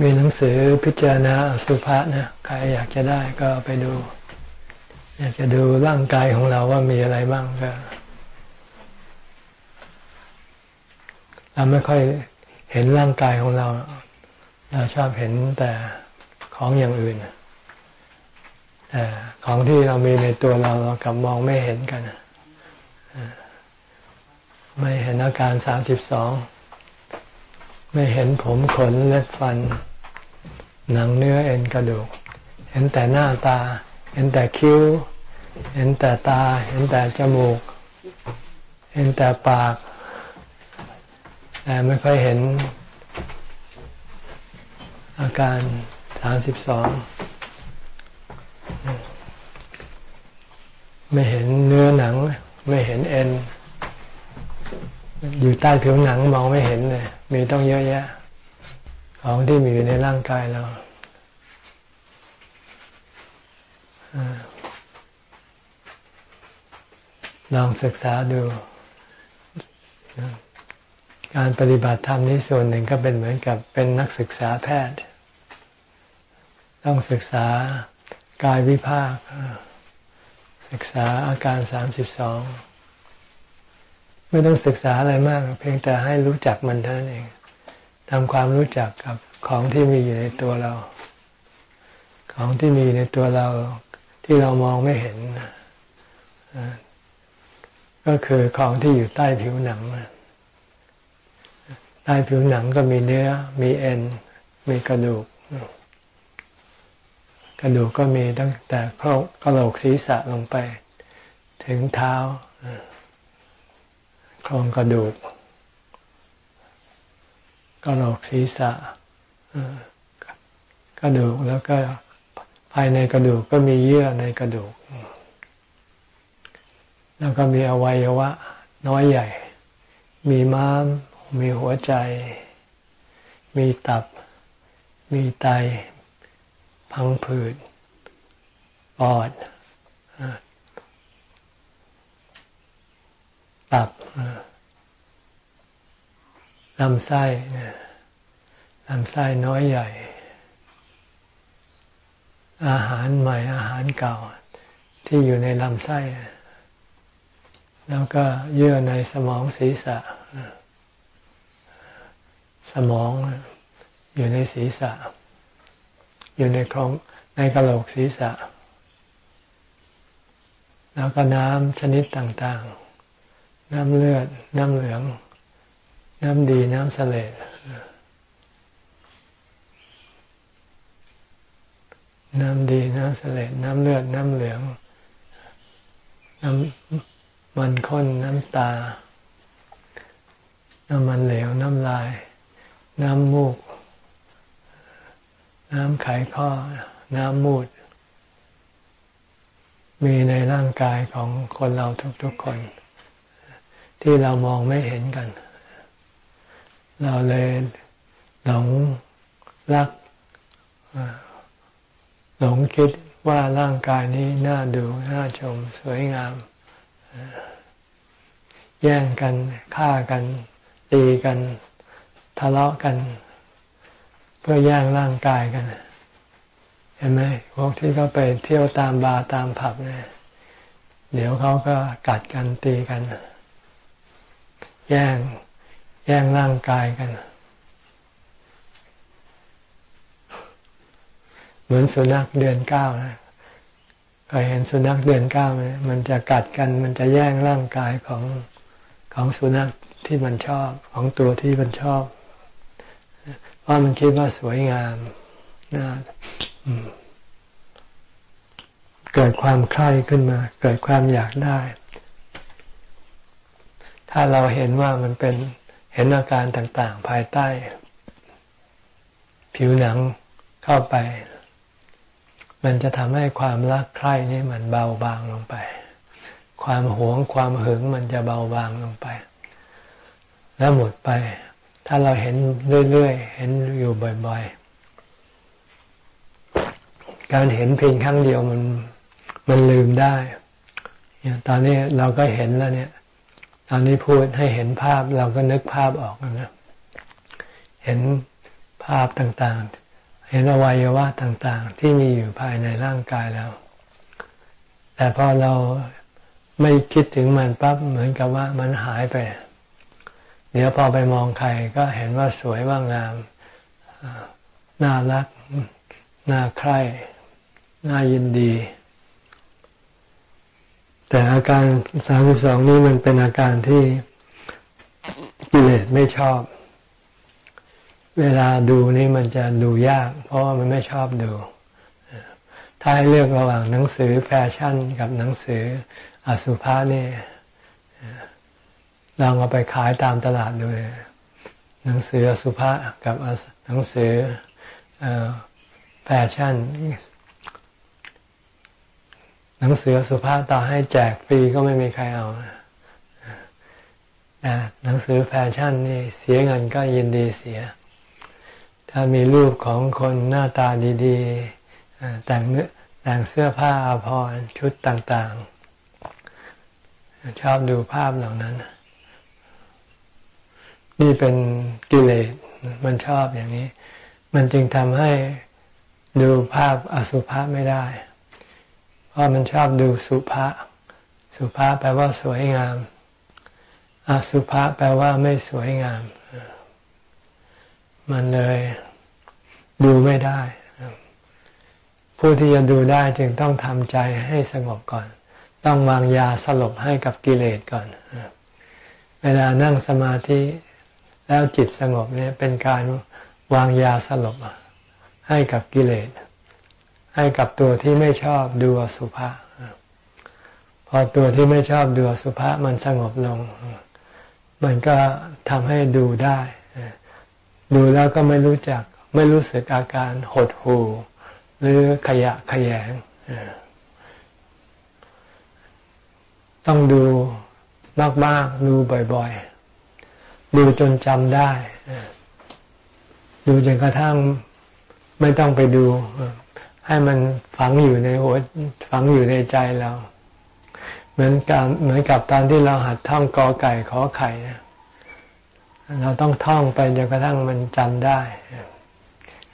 มีหนังสือพิจารณาสุภาษนะใครอยากจะได้ก็ไปดู อยากจะดูร่างกายของเราว่ามีอะไรบ้างก็เราไม่ค่อยเห็นร่างกายของเรา เราชอบเห็นแต่ของอย่างอื่นแต่ของที่เรามีในตัวเราเรากลับมองไม่เห็นกันไม่เห็นอาการสามสิบสองไม่เห็นผมขนเล็บฟัน หนังเนื้อเอ็นกระดูก เห็นแต่หน้าตา เห็นแต่คิ้ว เห็นแต่ตา เห็นแต่จมูก เห็นแต่ปาก แต่ไม่ค่อยเห็นอาการสามสิบสองไม่เห็นเนื้อหนัง ไม่เห็นเอ็น อยู่ใต้ผิวหนังมองไม่เห็นเลย มีต้องเยอะแยะ ของที่มีอยู่ในร่างกายเรา ลองศึกษาดู การปฏิบัติธรรมนี้ส่วนหนึ่งก็เป็นเหมือนกับเป็นนักศึกษาแพทย์ ต้องศึกษากายวิภาค ศึกษาอาการสามสิบสองไม่ต้องศึกษาอะไรมาก เพียงแต่ให้รู้จักมันเท่านั้นเองทำความรู้จักกับของที่มีอยู่ในตัวเรา ของที่มีในตัวเรา ที่เรามองไม่เห็น ก็คือของที่อยู่ใต้ผิวหนัง ใต้ผิวหนังก็มีเนื้อ มีเอ็น มีกระดูก กระดูกก็มีตั้งแต่กระโหลกศีรษะลงไป ถึงเท้าโครงกระดูกกระโหลกศีรษะกระดูกแล้วก็ ภายในกระดูกก็มีเยื่อในกระดูก แล้วก็มีอวัยวะ น้อยใหญ่ มีม้าม มีหัวใจ มีตับ มีไต พังผืด ปอด ตับลำไส้ลำไส้น้อยใหญ่ อาหารใหม่อาหารเก่าที่อยู่ในลำไส้ แล้วก็เยื่อในสมองศีรษะ สมองอยู่ในศีรษะ อยู่ในโครงในกระโหลกศีรษะ แล้วก็น้ำชนิดต่างๆ น้ำเลือด น้ำเหลือง น้ำดี น้ำเสลด น้ำดีน้ำเสลดน้ำเลือดน้ำเหลือง น้ำมันข้นน้ำตา น้ำมันเหลว น้ำลาย น้ำมูก น้ำไขข้อ น้ำมูด มีในร่างกายของคนเราทุกๆคน ที่เรามองไม่เห็นกัน เราเลยหลงรัก หลงคิดว่าร่างกายนี้น่าดูน่าชมสวยงาม แย่งกันฆ่ากัน ตีกัน ทะเลาะกัน เพื่อแย่งร่างกายกัน เห็นไหมพวกที่เขาไปเที่ยวตามบาร์ตามผับเนี่ยเดี๋ยวเขาก็กัดกันตีกัน แย่งแย่งร่างกายกัน เหมือนสุนัขเดือนเก้านะเคยเห็นสุนัขเดือนเก้าไหมมันจะกัดกัน มันจะแย่งร่างกายของของสุนัขที่มันชอบของตัวที่มันชอบเพราะมันคิดว่าสวยงามน่าเกิดความใคร่ขึ้นมา เกิดความอยากได้ ถ้าเราเห็นว่ามันเป็นเห็นอาการต่าง ๆ ภายใต้ ผิวหนังเข้าไป มันจะทำให้ความรักใคร่นี่มันเบาบางลงไป ความหวงความหึงมันจะเบาบางลงไป แล้วหมดไป ถ้าเราเห็นเรื่อยๆ เห็นอยู่บ่อยๆ การเห็นเพียงครั้งเดียวมันมันลืมได้ตอนนี้เราก็เห็นแล้วเนี่ย ตอนนี้พูดให้เห็นภาพเราก็นึกภาพออกนะ เห็นภาพต่างๆ เห็นอวัยวะต่างๆ ที่มีอยู่ภายในร่างกายแล้ว แต่พอเราไม่คิดถึงมันปั๊บเหมือนกับว่ามันหายไป เดี๋ยวพอไปมองใครก็เห็นว่าสวยว่างาม น่ารัก น่าใคร่ น่ายินดี แต่อาการสามสิบสองนี้มันเป็นอาการที่กิเลสไม่ชอบ เวลาดูนี่มันจะดูยาก เพราะว่ามันไม่ชอบดู ถ้าให้เลือกระหว่างหนังสือแฟชั่นกับหนังสืออสุภะนี่ลองเอาไปขายตามตลาดดูเลยหนังสืออสุภะกับหนังสือแฟชั่น หนังสือสุภาพต่อให้แจกฟรีก็ไม่มีใครเอาหนังสือแฟชั่นนี่เสียเงินก็ยินดีเสีย ถ้ามีรูปของคนหน้าตาดีๆแต่งเนื้อแต่งเสื้อผ้าอาภรณ์ชุดต่างๆ ชอบดูภาพเหล่านั้น นี่เป็นกิเลสมันชอบอย่างนี้ มันจึงทำให้ดูภาพอสุภะไม่ได้ เพราะมันชอบดูสุภะสุภะแปลว่าสวยงาม อสุภะแปลว่าไม่สวยงาม มันเลยดูไม่ได้ ผู้ที่จะดูได้จึงต้องทำใจให้สงบก่อน ต้องวางยาสลบให้กับกิเลสก่อน เวลานั่งสมาธิแล้วจิตสงบเนี่ยเป็นการวางยาสลบให้กับกิเลส ให้กับตัวที่ไม่ชอบดูสุภะพอตัวที่ไม่ชอบดูสุภะมันสงบลง มันก็ทำให้ดูได้ ดูแล้วก็ไม่รู้จักไม่รู้สึกอาการหดหู่หรือขยะขยง ต้องดูมากๆดูบ่อยๆ ดูจนจำได้ ดูจนกระทั่งไม่ต้องไปดู ให้มันฝังอยู่ในหัวฝังอยู่ในใจเรา เหมือนกับเหมือนกับตอนที่เราหัดท่องกอไก่ขอไข่นะ เราต้องท่องไปจนกระทั่งมันจำได้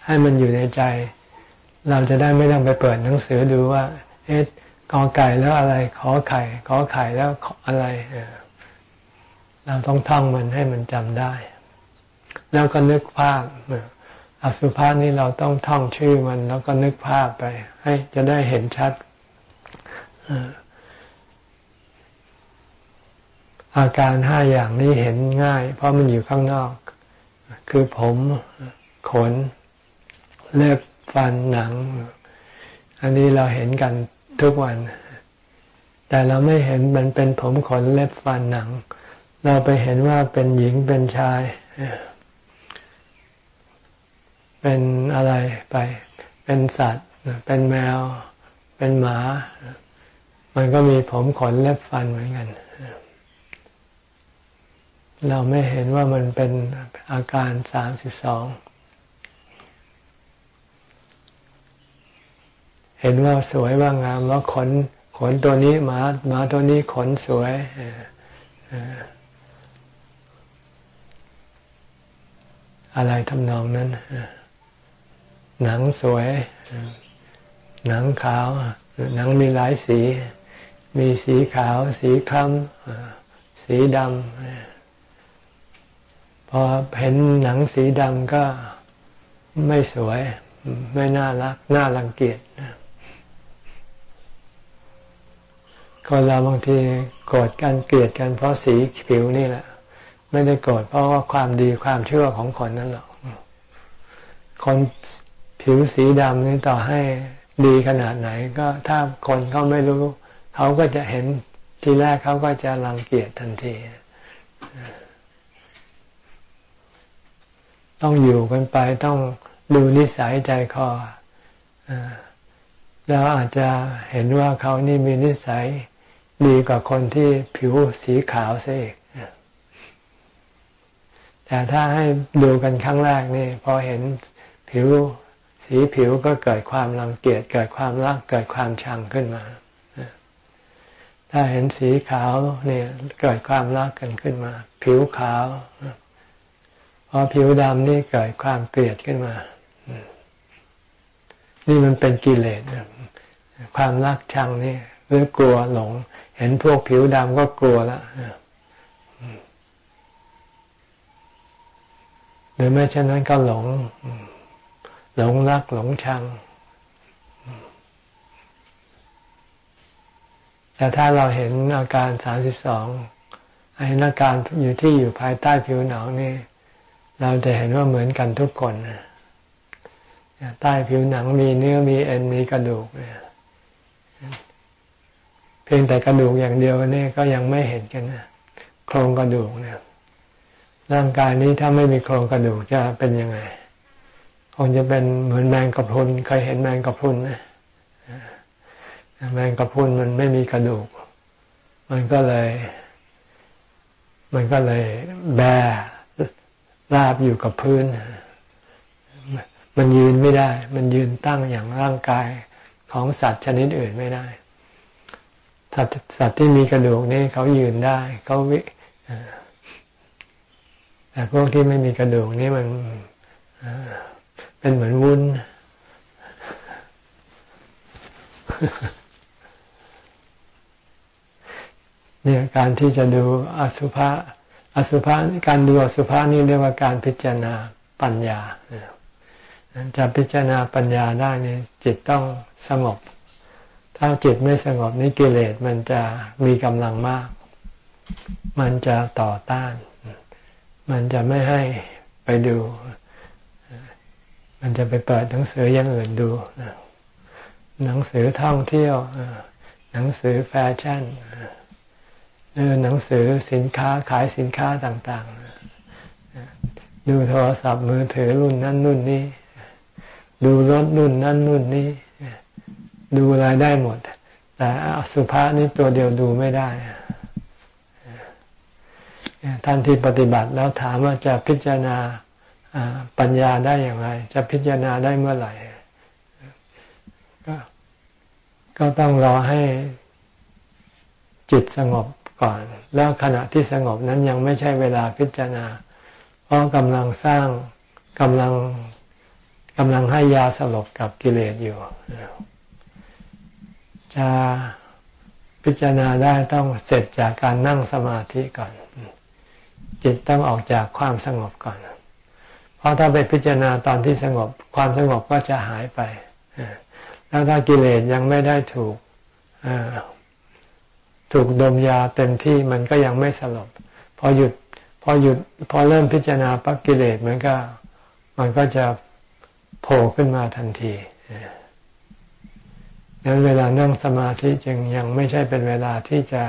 ให้มันอยู่ในใจ เราจะได้ไม่ต้องไปเปิดหนังสือดูว่า เอ๊ะกอไก่แล้วอะไร ขอไข่ ขอไข่แล้วอะไรเราต้องท่องมันให้มันจำได้ แล้วก็นึกภาพอสุภาษนี่เราต้องท่องชื่อมัน แล้วก็นึกภาพไป ให้จะได้เห็นชัดอ อาการห้าอย่างนี้เห็นง่าย เพราะมันอยู่ข้างนอก คือผมขน เล็บฟันหนัง อันนี้เราเห็นกันทุกวัน แต่เราไม่เห็นมันเป็นผมขนเล็บฟันหนัง เราไปเห็นว่าเป็นหญิงเป็นชาย เป็นอะไรไป เป็นสัตว์ เป็นแมว เป็นหมา มันก็มีผมขนเล็บฟันเหมือนกันเเราไม่เห็นว่ามันเป็นอาการสามสิบสอง เห็นว่าสวยว่างามว่าขนขนตัวนี้หมาหมาตัวนี้ขนสวย อะไรทำนองนั้น หนังสวย หนังขาว หนังมีหลายสี มีสีขาว สีคล้ำสีดำ พอเห็นหนังสีดำก็ไม่สวย ไม่น่ารัก น่ารังเกียจคนเราบางทีโกรธกันเกลียดกันเพราะสีผิวนี่แหละ ไม่ได้โกรธเพราะว่าความดีความเชื่อของคนนั้นหรอกคนผิวสีดำนี่ต่อให้ดีขนาดไหน ก็ถ้าคนเขาไม่รู้ เขาก็จะเห็นทีแรกเขาก็จะรังเกียจทันที ต้องอยู่กันไปต้องดูนิสัยใจคอแล้วอาจจะเห็นว่าเขานี่มีนิสัยดีกว่าคนที่ผิวสีขาวซะอีกแต่ถ้าให้ดูกันครั้งแรกนี่พอเห็นผิวสีผิวก็เกิดความรังเกียจเกิดความรักเกิดความชังขึ้นมา ถ้าเห็นสีขาวเนี่ยเกิดความรักกันขึ้นมา ผิวขาว อผิวดำนี่เกิดความเกลียดขึ้นมา นี่มันเป็นกิเลสความรักชังนี่หรือกลัวหลง เห็นพวกผิวดำก็กลัวล้วหรือไม่เช่นนั้นก็หลง หลงรักหลงชัง แต่ถ้าเราเห็นอาการสามสิบสองอาการอยู่ที่อยู่ภายใต้ผิวหนังนี่ เราจะเห็นว่าเหมือนกันทุกคนใต้ผิวหนังมีเนื้อมีเอ็นมีกระดูกเนี่ยเพียงแต่กระดูกอย่างเดียวนี่ก็ยังไม่เห็นกันนะโครงกระดูกเนี่ยร่างกายนี้ถ้าไม่มีโครงกระดูกจะเป็นยังไงคงจะเป็นเหมือนแมงกะพรุนเคยเห็นแมงกะพรุนไหมแมงกะพรุนมันไม่มีกระดูก มันก็เลย มันก็เลยแบ ราบอยู่กับพื้น มันยืนไม่ได้ มันยืนตั้งอย่างร่างกายของสัตว์ชนิดอื่นไม่ได้สัตว์ที่มีกระดูกนี่เขายืนได้เขาวิแต่พวกที่ไม่มีกระดูกนี่มันเป็นเหมือนวุ้น เนี่ยการที่จะดูอสุภะ อสุภะการดูอสุภะนี่เรียกว่าการพิจารณาปัญญาจะพิจารณาปัญญาได้นี่จิตต้องสงบ ถ้าจิตไม่สงบนี่กิเลสมันจะมีกำลังมาก มันจะต่อต้าน มันจะไม่ให้ไปดู มันจะไปเปิดหนังสืออย่างอื่นดู หนังสือท่องเที่ยว หนังสือแฟชั่น หรือหนังสือสินค้าขายสินค้าต่าง ๆ ดูโทรศัพท์มือถือรุ่นนั้นรุ่นนี้ ดูรถรุ่นนั้นรุ่นนี้ ดูอะไรได้หมด แต่สุภาษนี่ตัวเดียวดูไม่ได้ท่านที่ปฏิบัติแล้วถามว่าจะพิจารณาปัญญาได้อย่างไร จะพิจารณาได้เมื่อไหร่ ก็ก็ต้องรอให้จิตสงบ ก่อน แล้วขณะที่สงบนั้นยังไม่ใช่เวลาพิจารณา เพราะกำลังสร้างกำลังกำลังให้ยาสลบกับกิเลสอยู่ จะพิจารณาได้ต้องเสร็จจากการนั่งสมาธิก่อน จิตต้องออกจากความสงบก่อน เพราะถ้าไปพิจารณาตอนที่สงบ ความสงบก็จะหายไป แล้วถ้ากิเลสยังไม่ได้ถูก ถูกดมยาเต็มที่มันก็ยังไม่สลบพอหยุดพอหยุดพอเริ่มพิจารณาปักกิเลสมันก็มันก็จะโผล่ขึ้นมาทันทีงนั้นเวลานั่งสมาธิจึงยังไม่ใช่เป็นเวลาที่จะ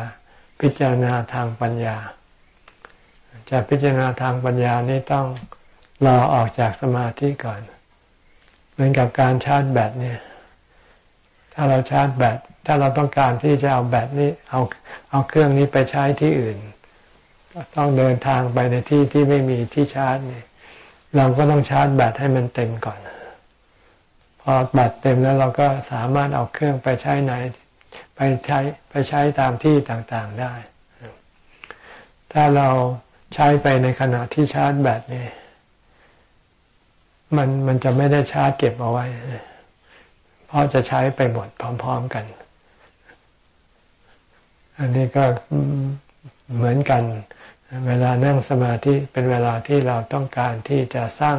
พิจารณาทางปัญญา จะพิจารณาทางปัญญานี่ต้องรอออกจากสมาธิก่อน เหมือนกับการชาร์จแบตเนี่ย ถ้าเราชาร์จแบต ถ้าเราต้องการที่จะเอาแบตนี้เอาเอาเครื่องนี้ไปใช้ที่อื่น ต้องเดินทางไปในที่ที่ไม่มีที่ชาร์จเนี่ยเราก็ต้องชาร์จแบตให้มันเต็มก่อน พอแบตเต็มแล้วเราก็สามารถเอาเครื่องไปใช้ไหน ไปใช้ไปใช้ตามที่ต่างๆได้ ถ้าเราใช้ไปในขณะที่ชาร์จแบตนี่มันมันจะไม่ได้ชาร์จเก็บเอาไว้ เพราะจะใช้ไปหมดพร้อม ๆ กัน อันนี้ก็เหมือนกัน เวลานั่งสมาธิเป็นเวลาที่เราต้องการที่จะสร้าง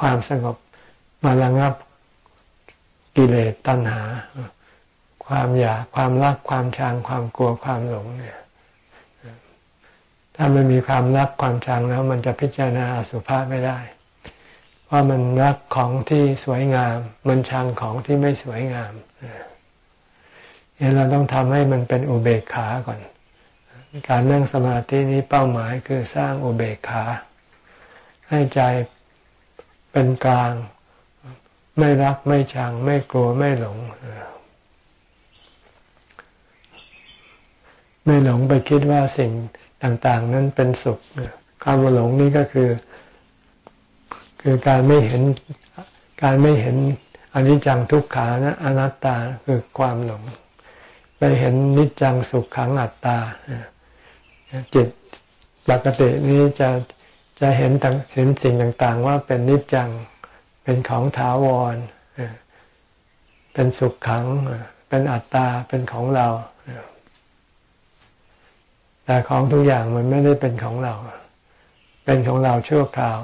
ความสงบมาระงับกิเลสตัณหา ความอยากความรักความชังความกลัวความหลงเนี่ย ถ้ามันมีความรักความชังแล้ว มันจะพิจารณาอสุภะไม่ได้เพราะมันรักของที่สวยงาม มันชังของที่ไม่สวยงามเเราต้องทำให้มันเป็นอุเบกขาก่อน การนั่งสมาธินี้เป้าหมายคือสร้างอุเบกขา ให้ใจเป็นกลาง ไม่รักไม่ชัง ไม่กลัวไม่หลง ไม่หลงไปคิดว่าสิ่งต่าง ๆ นั้นเป็นสุขความหลงนี่ก็คือ คือการไม่เห็นการไม่เห็นอนิจจังทุกขานะอนัตตาคือความหลง ไปเห็นนิจจังสุขขังอัตตาจิตปกตินี้จะจะเห็นเห็นสิ่งต่างๆ ว่าเป็นนิจจังเป็นของถาวรเป็นสุขขัง เป็นอัตตาเป็นของเรา แต่ของทุกอย่างมันไม่ได้เป็นของเรา เป็นของเราชั่วคราว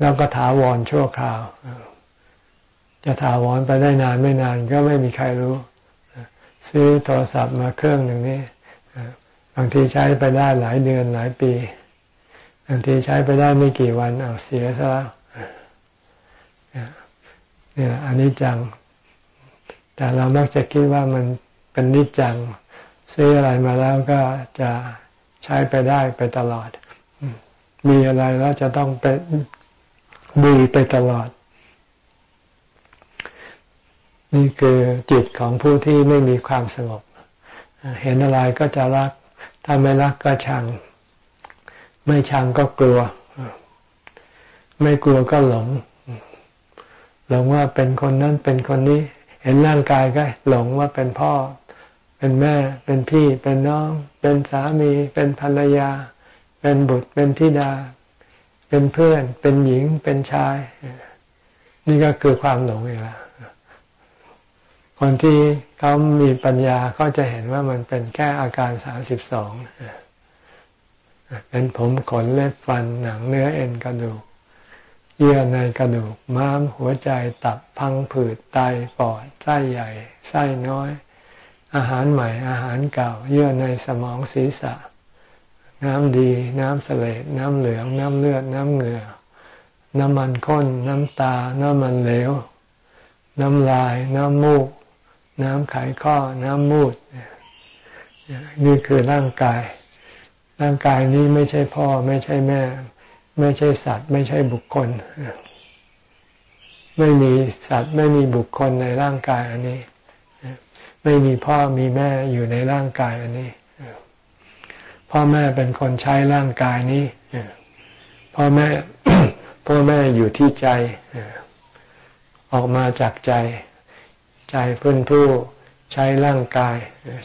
แล้วก็ถาวรชั่วคราว จะถาวรไปได้นานไม่นานก็ไม่มีใครรู้ ซื้อโทรศัพท์มาเครื่องหนึ่งนี่บางทีใช้ไปได้หลายเดือนหลายปี บางทีใช้ไปได้ไม่กี่วันเอาเสียซะแล้วนี่แหละอันนี้จัง แต่เรามักจะคิดว่ามันเป็นนิจจัง ซื้ออะไรมาแล้วก็จะใช้ไปได้ไปตลอด มีอะไรแล้วจะต้องเป็นดีไปตลอด นี่คือจิตของผู้ที่ไม่มีความสงบ เห็นอะไรก็จะรัก ถ้าไม่รักก็ชัง ไม่ชังก็กลัว ไม่กลัวก็หลง หลงว่าเป็นคนนั้นเป็นคนนี้ เห็นร่างกายก็ หลงว่าเป็นพ่อ เป็นแม่ เป็นพี่ เป็นน้อง เป็นสามี เป็นภรรยา เป็นบุตร เป็นธิดา เป็นเพื่อน เป็นหญิง เป็นชาย นี่ก็คือความหลงเองละ คนที่เขามีปัญญาเขาจะเห็นว่ามันเป็นแค่อาการสามสิบสองเป็นผมขนเล็บฟันหนังเนื้อเอ็นกระดูก เยื่อในกระดูก ม้ามหัวใจตับพังผืดไตปอดไส้ใหญ่ไส้น้อย อาหารใหม่อาหารเก่า เยื่อในสมองศีรษะ น้ำดี น้ำเสลดน้ำเหลือง น้ำเลือด น้ำเหงื่อ น้ำมันข้น น้ำตา น้ำมันเหลว น้ำลาย น้ำมูก น้ำไขข้อ น้ำมูด นี่คือร่างกาย ร่างกายนี้ไม่ใช่พ่อ ไม่ใช่แม่ ไม่ใช่สัตว์ ไม่ใช่บุคคล ไม่มีสัตว์ ไม่มีบุคคลในร่างกายอันนี้ ไม่มีพ่อมีแม่อยู่ในร่างกายอันนี้ พ่อแม่เป็นคนใช้ร่างกายนี้ พ่อแม่ พ่อแม่อยู่ที่ใจ ออกมาจากใจ ใจเพื่อนผู้ใช้ร่างกาย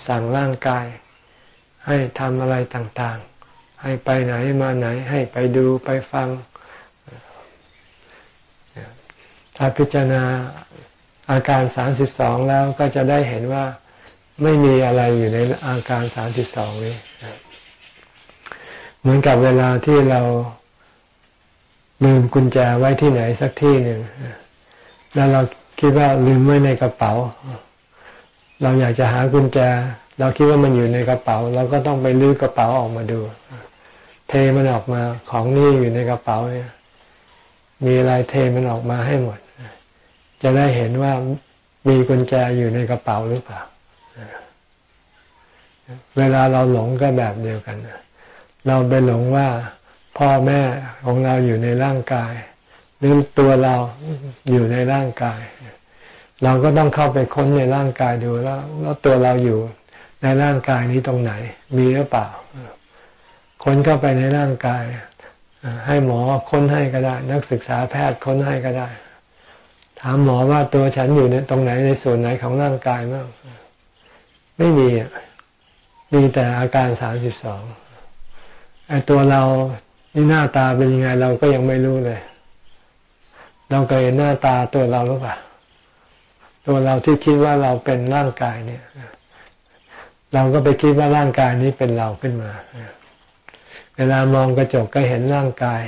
สั่งร่างกาย ให้ทำอะไรต่างๆ ให้ไปไหนมาไหน ให้ไปดูไปฟัง ถ้าพิจารณาอาการสามสิบสองแล้วก็จะได้เห็นว่าไม่มีอะไรอยู่ในอาการสามสิบสองนี้ เหมือนกับเวลาที่เราลืมกุญแจไว้ที่ไหนสักที่หนึ่ง แล้วเรา คิดว่าลืมไว้ในกระเป๋า เราอยากจะหากุญแจ เราคิดว่ามันอยู่ในกระเป๋า เราก็ต้องไปลื้อกระเป๋าออกมาดู เทมันออกมาของนี่อยู่ในกระเป๋าเนี่ย มีอะไรเทมันออกมาให้หมด จะได้เห็นว่ามีกุญแจอยู่ในกระเป๋าหรือเปล่า เวลาเราหลงก็แบบเดียวกัน เราไปหลงว่าพ่อแม่ของเราอยู่ในร่างกาย หรือตัวเราอยู่ในร่างกาย เราก็ต้องเข้าไปค้นในร่างกายดูแล้วแล้วตัวเราอยู่ในร่างกายนี้ตรงไหน มีหรือเปล่า ค้นเข้าไปในร่างกายให้หมอค้นให้ก็ได้ นักศึกษาแพทย์ค้นให้ก็ได้ ถามหมอว่าตัวฉันอยู่ในตรงไหนในส่วนไหนของร่างกายบ้างไม่มีมีแต่อาการสามสิบสองไอ้ตัวเรานี่หน้าตาเป็นยังไงเราก็ยังไม่รู้เลย เราเคยเห็นหน้าตาตัวเราหรือเปล่าตัวเราที่คิดว่าเราเป็นร่างกายเนี่ย เราก็ไปคิดว่าร่างกายนี้เป็นเราขึ้นมา เวลามองกระจกก็เห็นร่างกาย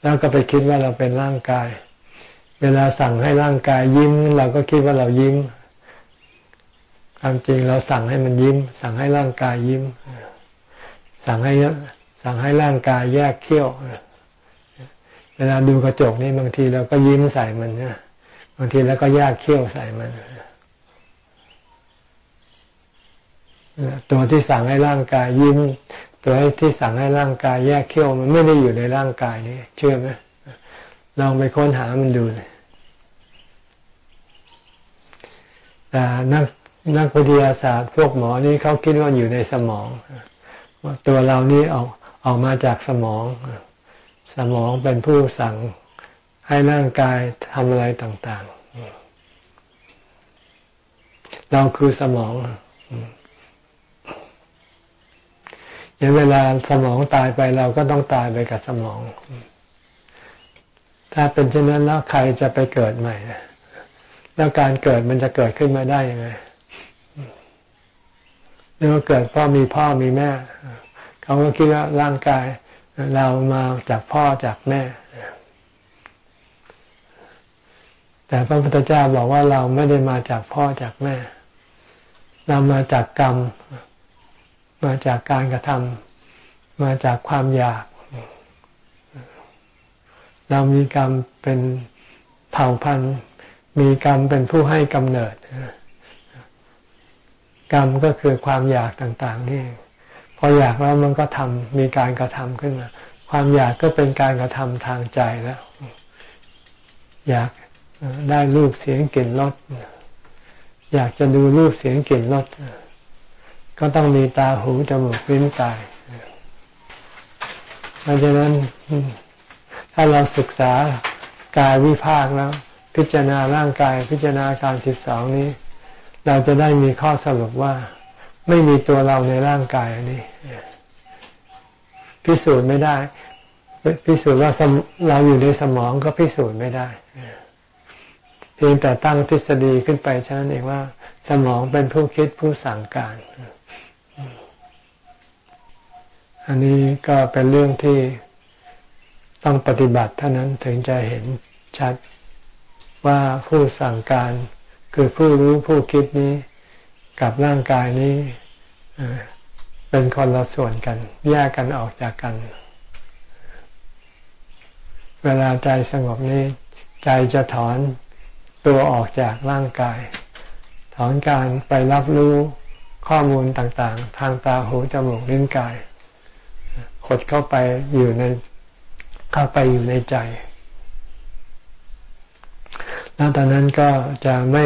แล้วก็ไปคิดว่าเราเป็นร่างกาย เวลาสั่งให้ร่างกายยิ้ม เราก็คิดว่าเรายิ้มความจริงเราสั่งให้มันยิ้ม สั่งให้ร่างกายยิ้ม สั่งให้สั่งให้ร่างกายแยกเขี้ยว เวลาดูกระจกนี่บางทีเราก็ยิ้มใส่มันนะบางทีแล้วก็แยกเขี้ยวใส่มัน ตัวที่สั่งให้ร่างกายยิ้ม ตัวที่สั่งให้ร่างกายแยกเขี้ยวมันไม่ได้อยู่ในร่างกายนี้เชื่อไหมลองไปค้นหามันดูเลยแต่นักนักวิทยาศาสตร์พวกหมอนี่เขาคิดว่าอยู่ในสมองว่าตัวเรานี้ออกออกมาจากสมอง สมองเป็นผู้สั่งให้ร่างกายทำอะไรต่างๆ เราคือสมองอย่างเวลาสมองตายไปเราก็ต้องตายไปกับสมอง ถ้าเป็นเช่นนั้นแล้วใครจะไปเกิดใหม่ แล้วการเกิดมันจะเกิดขึ้นมาได้ยังไงหรือว่าเกิดพราะมีพ่อมีแม่ เขาก็คิดว่าร่างกาย เรามาจากพ่อจากแม่ แต่พระพุทธเจ้าบอกว่าเราไม่ได้มาจากพ่อจากแม่ เรามาจากกรรม มาจากการกระทำมาจากความอยาก เรามีกรรมเป็นเผ่าพันธุ์ มีกรรมเป็นผู้ให้กำเนิด กรรมก็คือความอยากต่าง ๆ นี่พอ ออยากแล้วมันก็ทำมีการกระทำขึ้นมา ความอยากก็เป็นการกระทำทางใจแล้ว อยากได้รูปเสียงกลิ่นรสอยากจะดูรูปเสียงกลิ่นรสก็ต้องมีตาหูจมูกลิ้นกายเพราะฉะนั้นถ้าเราศึกษากายวิภาคแล้ว พิจารณาร่างกายพิจารณาการสิบสองนี้ เราจะได้มีข้อสรุปว่า ไม่มีตัวเราในร่างกายอันนี้ พิสูจน์ไม่ได้ พิสูจน์ว่าเราอยู่ในสมองก็พิสูจน์ไม่ได้เพียงแต่ตั้งทฤษฎีขึ้นไปเท่นั้นเองว่า สมองเป็นผู้คิดผู้สั่งการ อันนี้ก็เป็นเรื่องที่ต้องปฏิบัติเท่านั้นถึงจะเห็นชัดว่าผู้สั่งการ คือผู้รู้ผู้คิดนี้กับร่างกายนี้ เป็นคนละส่วนกัน แยกกันออกจากกัน เวลาใจสงบนี้ ใจจะถอนตัวออกจากร่างกาย ถอนการไปรับรู้ข้อมูลต่างๆ ทางตาหูจมูกลิ้นกายขดเข้าไปอยู่ในเข้าไปอยู่ในใจ แล้วตอนนั้นก็จะไม่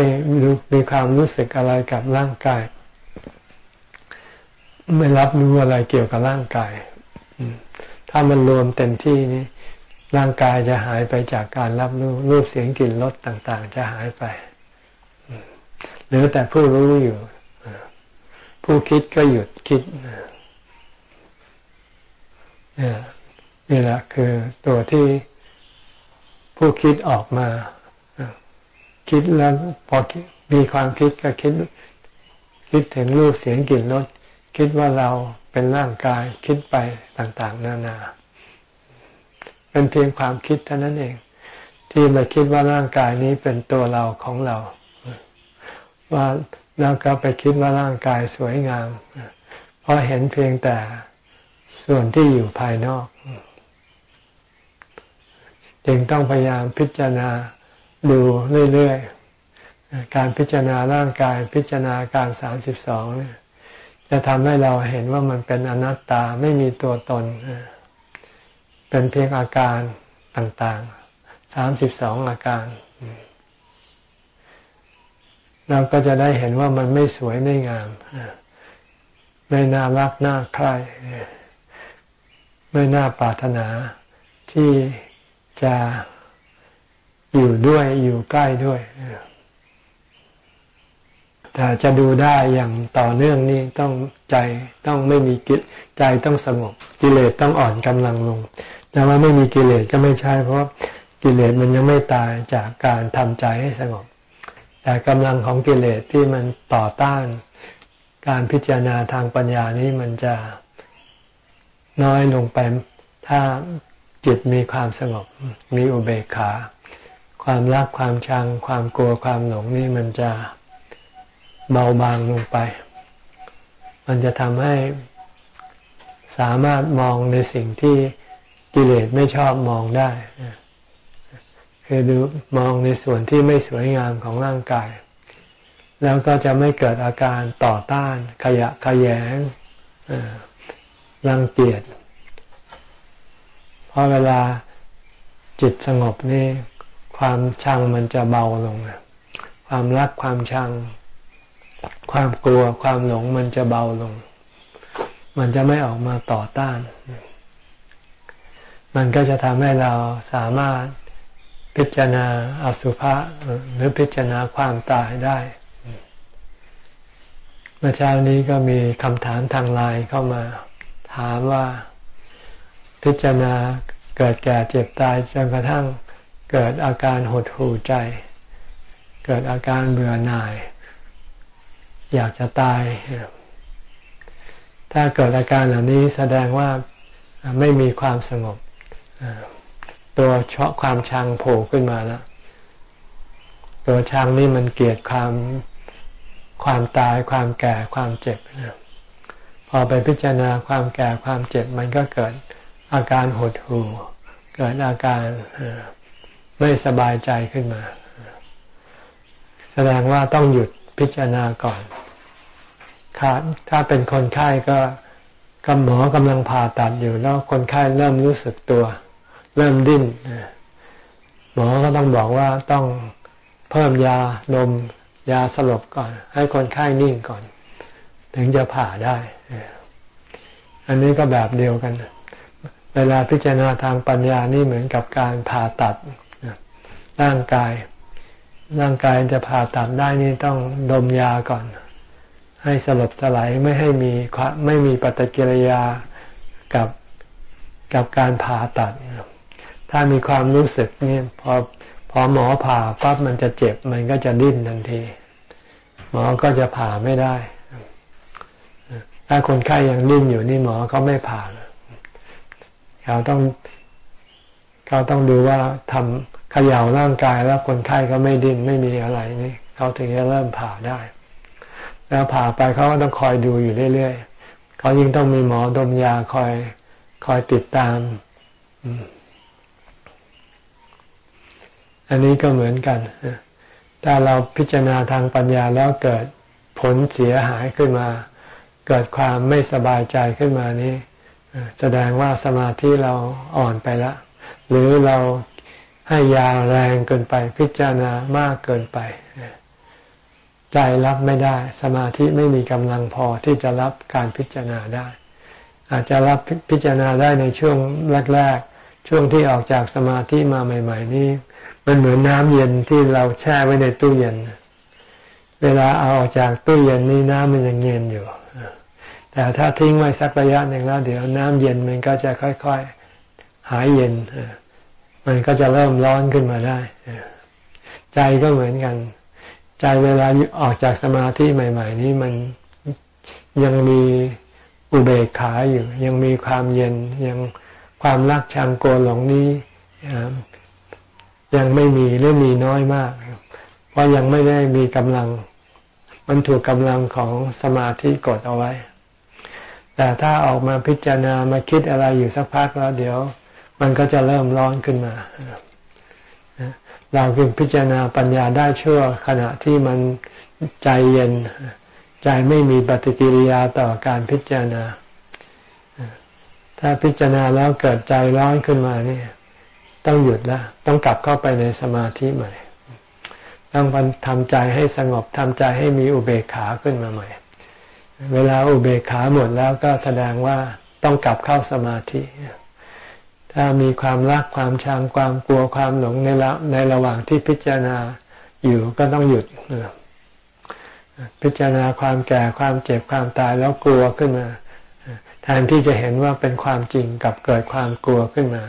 มีความรู้สึกอะไรกับร่างกาย ไม่รับรู้อะไรเกี่ยวกับร่างกาย ถ้ามันรวมเต็มที่นี้ ร่างกายจะหายไปจากการรับรู้รูปเสียงกลิ่นรสต่าง ๆ จะหายไปเหลือแต่ผู้รู้อยู่ ผู้คิดก็หยุดคิดนี่นี่แหละคือตัวที่ผู้คิดออกมา คิดแล้วพอมีความคิดก็คิด คิดถึงรูปเสียงกลิ่นรส คิดว่าเราเป็นร่างกายคิดไปต่างๆ นานา เป็นเพียงความคิดเท่านั้นเอง ที่มาคิดว่าร่างกายนี้เป็นตัวเราของเรา ว่าแล้วก็ไปคิดว่าร่างกายสวยงาม เพราะเห็นเพียงแต่ส่วนที่อยู่ภายนอก จึงต้องพยายามพิจารณาดูเรื่อยๆ การพิจารณาร่างกายพิจารณาการสามสิบสอง จะทำให้เราเห็นว่ามันเป็นอนัตตาไม่มีตัวตน เป็นเพียงอาการต่างๆสามสิบสองอาการ เราก็จะได้เห็นว่ามันไม่สวยไม่งาม ไม่น่ารักน่าใคร่ไม่น่าปรารถนาที่จะอยู่ด้วยอยู่ใกล้ด้วย แต่จะดูได้อย่างต่อเนื่องนี่ต้องใจต้องไม่มีกิใจต้องสงบกิเลสต้องอ่อนกำลังลง แต่ว่าไม่มีกิเลสก็ไม่ใช่เพราะกิเลสมันยังไม่ตายจากการทำใจให้สงบ แต่กำลังของกิเลสที่มันต่อต้านการพิจารณาทางปัญญานี้มันจะน้อยลงไปถ้าจิตมีความสงบ มีอุเบกขา ความรักความชัง ความกลัวความหลงนี่มันจะ เบาบางลงไป มันจะทำให้สามารถมองในสิ่งที่กิเลสไม่ชอบมองได้คือดูมองในส่วนที่ไม่สวยงามของร่างกาย แล้วก็จะไม่เกิดอาการต่อต้าน ขยะขยงรังเกียจเพราะเวลาจิตสงบนี่ความชังมันจะเบาลง ความรักความชัง ความกลัวความหลงมันจะเบาลง มันจะไม่ออกมาต่อต้าน มันก็จะทำให้เราสามารถพิจารณาอสุภะหรือพิจารณาความตายได้เมื่อเช้านี้ก็มีคำถามทางไลน์เข้ามา ถามว่าพิจารณาเกิดแก่เจ็บตายจนกระทั่งเกิดอาการหดหู่ใจ เกิดอาการเบื่อหน่าย อยากจะตาย ถ้าเกิดอาการเหล่านี้แสดงว่าไม่มีความสงบ ตัวเชาะความชังโผล่ขึ้นมาแล้ว ตัวชังนี่มันเกลียดความความตายความแก่ความเจ็บพอไปพิจารณาความแก่ความเจ็บมันก็เกิดอาการหดหู่เกิดอาการไม่สบายใจขึ้นมา แสดงว่าต้องหยุด พิจารณาก่อนถ้าเป็นคนไข้ก็กำหมอกำลังผ่าตัดอยู่ แล้วคนไข้เริ่มรู้สึกตัว เริ่มดิ้นหมอก็ต้องบอกว่าต้องเพิ่มยาดมยาสลบก่อน ให้คนไข้นิ่งก่อน ถึงจะผ่าได้ อันนี้ก็แบบเดียวกัน เวลาพิจารณาทางปัญญานี่เหมือนกับการผ่าตัดร่างกาย ร่างกายจะผ่าตัดได้นี่ต้องดมยาก่อน ให้สลบสลายไม่ให้มีไม่มีปฏิกิริยากับกับการผ่าตัด ถ้ามีความรู้สึกนี่พอพอหมอผ่าปั๊บมันจะเจ็บมันก็จะดิ้นทันที หมอก็จะผ่าไม่ได้ ถ้าคนไข้ยังดิ้นอยู่นี่หมอเขาไม่ผ่าเขาต้องเขาต้องดูว่าทำ เขย่าร่างกายแล้วคนไข้ก็ไม่ดิ้นไม่มีอะไรนี่เขาถึงจะเริ่มผ่าได้ แล้วผ่าไปเขาก็ต้องคอยดูอยู่เรื่อยๆเขายิ่งต้องมีหมอดมยาคอยคอยติดตามอืมอันนี้ก็เหมือนกันถ้าเราพิจารณาทางปัญญาแล้วเกิดผลเสียหายขึ้นมา เกิดความไม่สบายใจขึ้นมานี้แสดงว่าสมาธิเราอ่อนไปละ หรือเรา ให้ยาแรงเกินไป พิจารณามากเกินไป ใจรับไม่ได้ สมาธิไม่มีกำลังพอที่จะรับการพิจารณาได้ อาจจะรับพิจารณาได้ในช่วงแรกๆ ช่วงที่ออกจากสมาธิมาใหม่ ๆ นี้มันเหมือนน้ำเย็นที่เราแช่ไว้ในตู้เย็น เวลาเอาออกจากตู้เย็นนี่น้ำมันยังเย็นอยู่แต่ถ้าทิ้งไว้สักระยะหนึ่งแล้ว เดี๋ยวน้ำเย็นมันก็จะค่อย ๆ หายเย็น มันก็จะเริ่มร้อนขึ้นมาได้ ใจก็เหมือนกัน ใจเวลาออกจากสมาธิใหม่ ๆ นี้มันยังมีอุเบกขาอยู่ ยังมีความเย็นยังความรักชังโกรหลงนี้ยังไม่มีหรือมีน้อยมาก เพราะยังไม่ได้มีกำลัง มันถูกกำลังของสมาธิกดเอาไว้ แต่ถ้าออกมาพิจารณามาคิดอะไรอยู่สักพักแล้วเดี๋ยว มันก็จะเริ่มร้อนขึ้นมาเราคือพิจารณาปัญญาได้ชั่วขณะที่มันใจเย็น ใจไม่มีปฏิกิริยาต่อการพิจารณา ถ้าพิจารณาแล้วเกิดใจร้อนขึ้นมานี่ต้องหยุดแล้วต้องกลับเข้าไปในสมาธิใหม่ ต้องทำใจให้สงบทำใจให้มีอุเบกขาขึ้นมาใหม่ เวลาอุเบกขาหมดแล้วก็แสดงว่าต้องกลับเข้าสมาธิ ถ้ามีความรักความชังความกลัวความหลงในละในระหว่างที่พิจารณาอยู่ก็ต้องหยุดพิจารณาความแก่ความเจ็บความตายแล้วกลัวขึ้นมาแทนที่จะเห็นว่าเป็นความจริงกับเกิดความกลัวขึ้นมา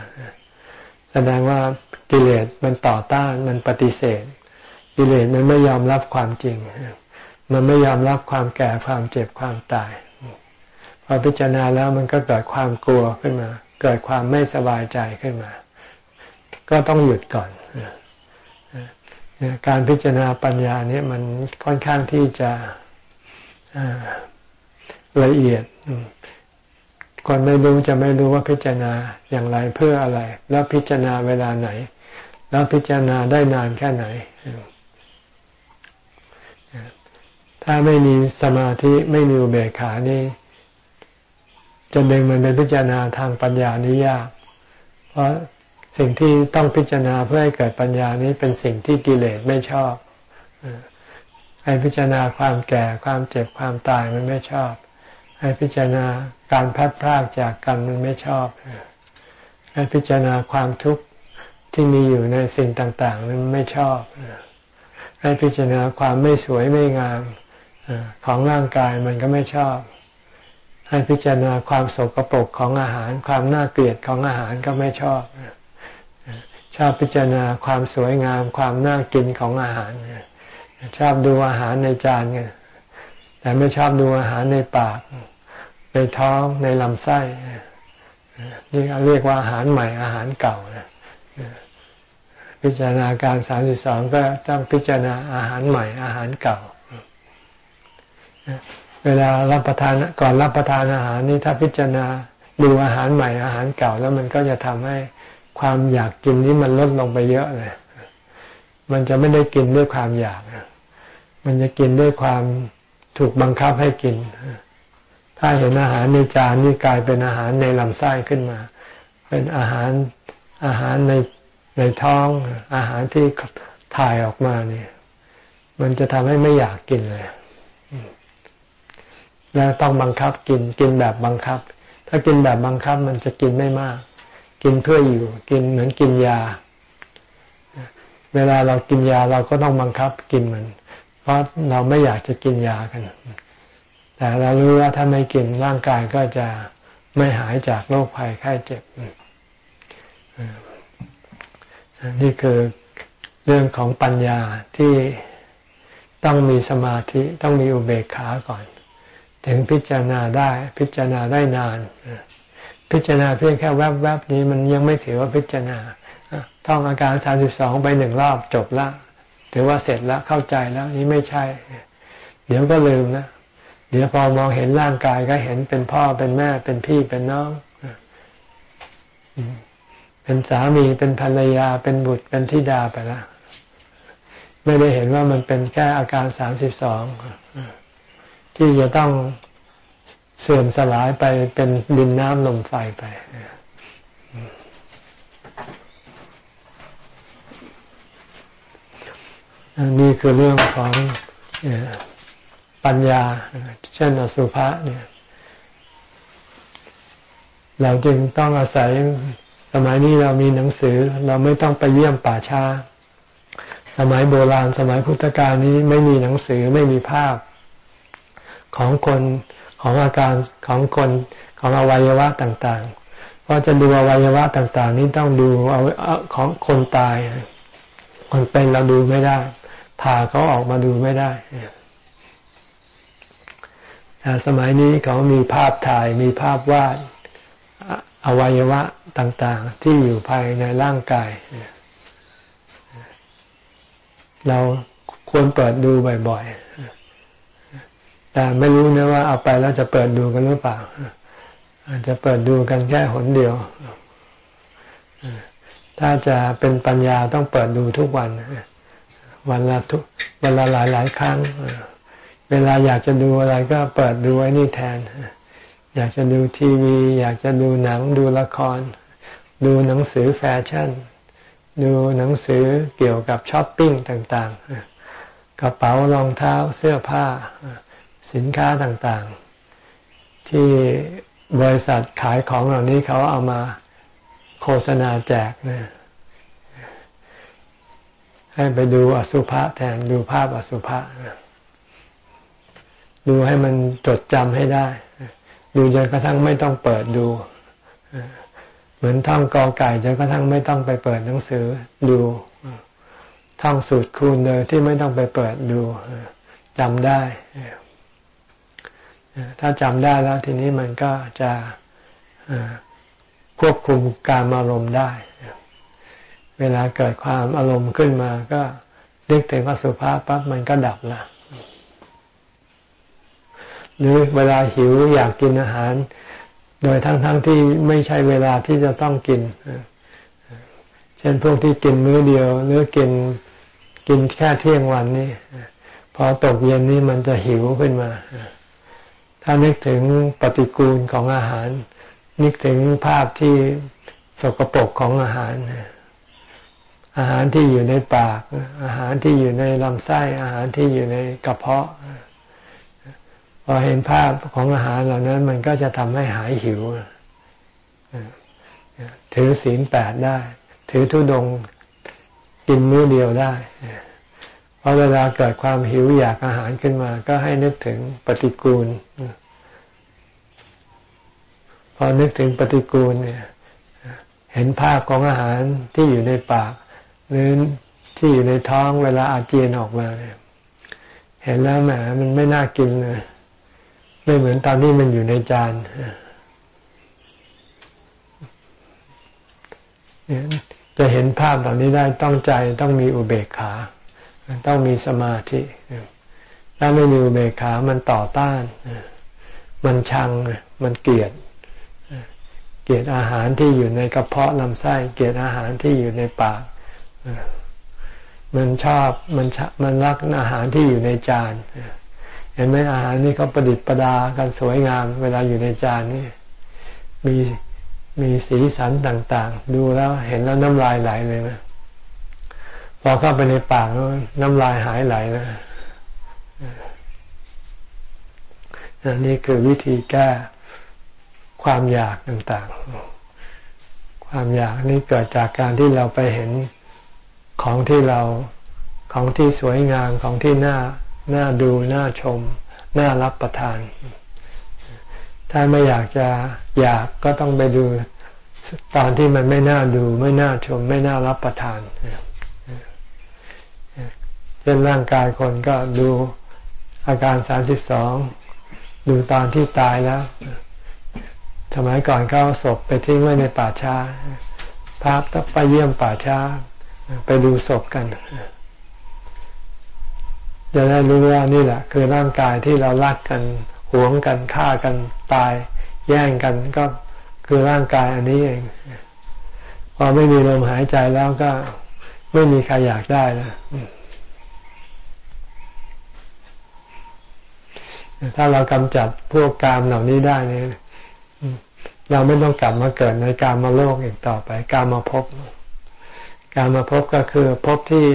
แสดงว่ากิเลสมันต่อต้านมันปฏิเสธ กิเลสมันไม่ยอมรับความจริง มันไม่ยอมรับความแก่ความเจ็บความตาย พอพิจารณาแล้วมันก็เกิดความกลัวขึ้นมา เกิดความไม่สบายใจขึ้นมา ก็ต้องหยุดก่อนการพิจารณาปัญญาเนี่ยมันค่อนข้างที่จะละเอียดคนไม่รู้จะไม่รู้ว่าพิจารณาอย่างไรเพื่ออะไร แล้วพิจารณาเวลาไหน แล้วพิจารณาได้นานแค่ไหน ถ้าไม่มีสมาธิไม่มีอุเบกขานี่ จะดึงมันเป็นพิจารณาทางปัญญานี้ยาก เพราะสิ่งที่ต้องพิจารณาเพื่อให้เกิดปัญญานี้เป็นสิ่งที่กิเลสไม่ชอบให้พิจารณาความแก่ความเจ็บความตายมันไม่ชอบ ให้พิจารณาการพัดพลากจากกันมันไม่ชอบ ให้พิจารณาความทุกข์ที่มีอยู่ในสิ่งต่างๆมันไม่ชอบ ให้พิจารณาความไม่สวยไม่งามของร่างกายมันก็ไม่ชอบ ให้พิจารณาความโสกปรกของอาหาร ความน่าเกลียดของอาหารก็ไม่ชอบ ชอบพิจารณาความสวยงาม ความน่ากินของอาหาร ชอบดูอาหารในจานไงแต่ไม่ชอบดูอาหารในปาก ในท้องในลำไส้นี่เรียกว่าอาหารใหม่อาหารเก่านะพิจารณาการสามสิบสองก็ต้องพิจารณาอาหารใหม่อาหารเก่า เวลารับประทานก่อนรับประทานอาหารนี่ถ้าพิจารณาดูอาหารใหม่อาหารเก่าแล้วมันก็จะทำให้ความอยากกินนี้มันลดลงไปเยอะเลยมันจะไม่ได้กินด้วยความอยากมันจะกินด้วยความถูกบังคับให้กิน ถ้าเห็นอาหารในจานนี่กลายเป็นอาหารในลำไส้ขึ้นมา เป็นอาหารอาหารในในท้องอาหารที่ถ่ายออกมาเนี่ย มันจะทำให้ไม่อยากกินเลย แล้วต้องบังคับกินกินแบบบังคับ ถ้ากินแบบบังคับมันจะกินไม่มาก กินเพื่ออยู่ กินเหมือนกินยา เวลาเรากินยาเราก็ต้องบังคับกินมัน เพราะเราไม่อยากจะกินยากัน แต่เรารู้ว่าถ้าไม่กินร่างกายก็จะไม่หายจากโรคภัยไข้เจ็บนี่คือเรื่องของปัญญาที่ต้องมีสมาธิต้องมีอุเบกขาก่อน ถึงพิจารณาได้ พิจารณาได้นาน พิจารณาเพียงแค่แวบๆนี้มันยังไม่ถือว่าพิจารณาท่องอาการสามสิบสองไปหนึ่งรอบจบละถือว่าเสร็จแล้วเข้าใจแล้วนี่ไม่ใช่ เดี๋ยวก็ลืมนะเดี๋ยวพอมองเห็นร่างกายก็เห็นเป็นพ่อเป็นแม่เป็นพี่เป็นน้องเป็นสามีเป็นภรรยาเป็นบุตรเป็นธิดาไปแล้วไม่ได้เห็นว่ามันเป็นแค่อาการสามสิบสอง ที่จะต้องเสื่อมสลายไปเป็นดินน้ำลมไฟไป นี่คือเรื่องของปัญญา เช่นอสุภะเนี่ย เราจึงต้องอาศัยสมัยนี้เรามีหนังสือ เราไม่ต้องไปเยี่ยมป่าช้า สมัยโบราณ สมัยพุทธกาลนี้ไม่มีหนังสือไม่มีภาพ ของคนของอาการของคนของอวัยวะต่างๆ เพราะจะดูอวัยวะต่างๆ นี้ต้องดูเอาของคนตาย คนเป็นเราดูไม่ได้ ผ่าเขาออกมาดูไม่ได้แต่สมัยนี้เขามีภาพถ่ายมีภาพวาดอวัยวะต่างๆ ที่อยู่ภายในร่างกาย เราควรเปิดดูบ่อยๆ แต่ไม่รู้นะว่าเอาไปแล้วจะเปิดดูกันหรือเปล่า อาจจะเปิดดูกันแค่หนเดียว ถ้าจะเป็นปัญญาต้องเปิดดูทุกวัน วันละทุกวันละหลายหลายครั้ง เวลาอยากจะดูอะไรก็เปิดดูไว้นี่แทน อยากจะดูทีวี อยากจะดูหนังดูละคร ดูหนังสือแฟชั่น ดูหนังสือเกี่ยวกับช้อปปิ้งต่าง ๆ กระเป๋ารองเท้าเสื้อผ้า สินค้าต่างๆ ที่บริษัทขายของเหล่านี้เขาเอามาโฆษณาแจกนะให้ไปดูอสุภะแทนดูภาพอสุภะดูให้มันจดจำให้ได้ ดูจนกระทั่งไม่ต้องเปิดดู เหมือนท่องกอไก่จนกระทั่งไม่ต้องไปเปิดหนังสือดูท่องสูตรคูณเลยที่ไม่ต้องไปเปิดดูจำได้ ถ้าจำได้แล้วทีนี้มันก็จะควบคุมการอารมณ์ได้ เวลาเกิดความอารมณ์ขึ้นมาก็นึกถึงพระสุภาพปั๊บมันก็ดับละหรือเวลาหิวอยากกินอาหาร โดยทั้งๆทที่ไม่ใช่เวลาที่จะต้องกิน เช่นพวกที่กินมื้อเดียว หรือกินกินแค่เที่ยงวันนี้พอตกเย็นนี้มันจะหิวขึ้นมา ถ้านึกถึงปฏิกูลของอาหาร นึกถึงภาพที่สกปรกของอาหาร อาหารที่อยู่ในปาก อาหารที่อยู่ในลำไส้ อาหารที่อยู่ในกระเพาะ พอเห็นภาพของอาหารเหล่านั้น มันก็จะทำให้หายหิว ถือศีลแปดได้ ถือทุดงกินมื้อเดียวได้เพราะเวลาเกิดความหิวอยากอาหารขึ้นมา ก็ให้นึกถึงปฏิกูล อนึกถึงปฏิกูลเนี่ย เห็นภาพของอาหารที่อยู่ในปาก หรือที่อยู่ในท้องเวลาอาเจียนออกมาเนี่ย เห็นแล้วแหมมันไม่น่ากินเลยไม่เหมือนตอนที่มันอยู่ในจานจะเห็นภาพตอนนี้ได้ต้องใจต้องมีอุเบกขา ต้องมีสมาธิถ้าไม่มีอุเบกขา มันต่อต้าน มันชัง มันเกลียด กลียดอาหารที่อยู่ในกระเพาะลำไส้ เกลียดอาหารที่อยู่ในปากมันชอบมันมันรักอาหารที่อยู่ในจานเห็นไหมอาหารนี่เขาประดิษฐ์ประดากันสวยงาม เวลาอยู่ในจานนี่มีมีสีสันต่าง ๆ ดูแล้วเห็นแล้วน้ำลายไหลเลยนะพอเข้าไปในปากน้ำลายหายไหลแล้วนี่คือวิธีแก้ ความอยากต่างๆ ความอยากนี่เกิดจากการที่เราไปเห็นของที่เราของที่สวยงามของที่น่าน่าดูน่าชม น่ารับประทาน ถ้าไม่อยากจะอยากก็ต้องไปดูตอนที่มันไม่น่าดู ไม่น่าชม ไม่น่ารับประทานเช่นร่างกายคนก็ดูอาการสามสิบสองดูตอนที่ตายแล้ว สมัยก่อนเขาศพไปทิ้งไว้ในป่าช้าพระต้องไปเยี่ยมป่าช้า ไปดูศพกัน จะได้รู้ว่านี่แหละ คือร่างกายที่เรารักกันหวงกันฆ่ากันตาย แย่งกันก็คือร่างกายอันนี้เอง พอไม่มีลมหายใจแล้วก็ไม่มีใครอยากได้แล้วถ้าเรากำจัดพวกกามเหล่านี้ได้เนี่ย เราไม่ต้องกลับมาเกิดในกามมาโลกอีกต่อไป กามมาพบ กามมาพบก็คือพบที่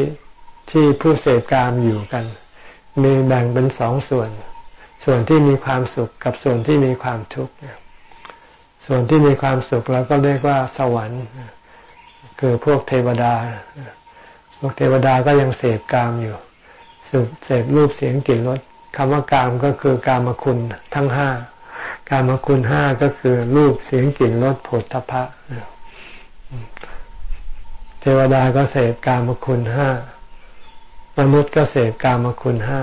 ที่ผู้เสพกามอยู่กัน มีแบ่งเป็นสองส่วน ส่วนที่มีความสุขกับส่วนที่มีความทุกข์ส่วนที่มีความสุขเราก็เรียกว่าสวรรค์ คือพวกเทวดา พวกเทวดาก็ยังเสพกามอยู่เสพรูปเสียงกลิ่นรสคำว่ากามก็คือกามคุณทั้งห้า กามคุณห้าก็คือรูปเสียงกลิ่นรสผลทพะเทวดาก็เสพกามคุณห้ามนุษย์ก็เสพกามคุณห้า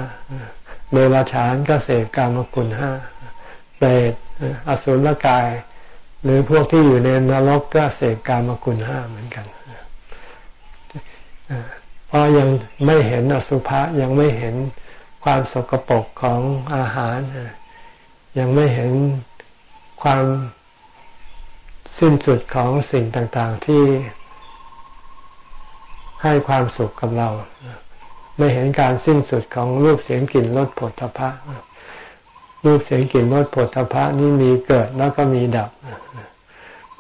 เดรัจฉานก็เสพกามคุณห้าเปรตอสุรกาย หรือพวกที่อยู่ในนรกก็เสพกามคุณห้าเหมือนกันเพราะยังไม่เห็นอสุภะยังไม่เห็นความสกปรกของอาหาร ยังไม่เห็นความสิ้นสุดของสิ่งต่างๆที่ให้ความสุขกับเรา ไม่เห็นการสิ้นสุดของรูปเสียงกลิ่นรสผลทพะรูปเสียงกลิ่นรสผลทพะนี่มีเกิดแล้วก็มีดับ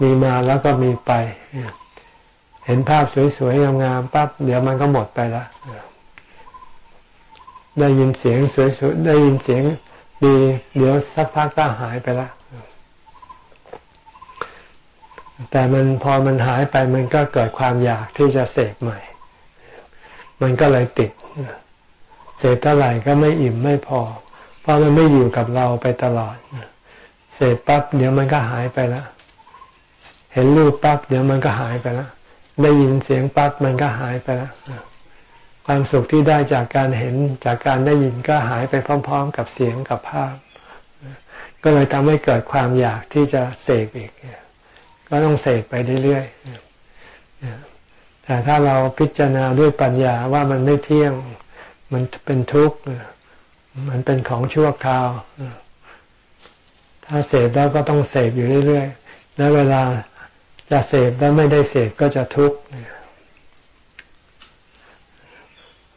มีมาแล้วก็มีไป เห็นภาพสวยๆงามๆปั๊บเดี๋ยวมันก็หมดไปแล้วได้ยินเสียงสวยๆได้ยินเสียง ดีเดี๋ยวสักพักก็หายไปแล้วแต่มันพอมันหายไปมันก็เกิดความอยากที่จะเสพใหม่ มันก็เลยติด เสพเท่าไหร่ก็ไม่อิ่มไม่พอ เพราะมันไม่อยู่กับเราไปตลอด เสพปั๊บเดี๋ยวมันก็หายไปแล้วเห็นรูปปั๊บเดี๋ยวมันก็หายไปแล้วได้ยินเสียงปั๊บมันก็หายไปแล้ว ความสุขที่ได้จากการเห็นจากการได้ยินก็หายไปพร้อม ๆ กับเสียงกับภาพ ก็เลยทำให้เกิดความอยากที่จะเสพอีก ก็ต้องเสพไปเรื่อยๆแต่ถ้าเราพิจารณาด้วยปัญญาว่ามันไม่เที่ยง มันเป็นทุกข์ มันเป็นของชั่วคราว ถ้าเสพแล้วก็ต้องเสพอยู่เรื่อยๆ แล้วเวลาจะเสพแล้วไม่ได้เสพก็จะทุกข์เ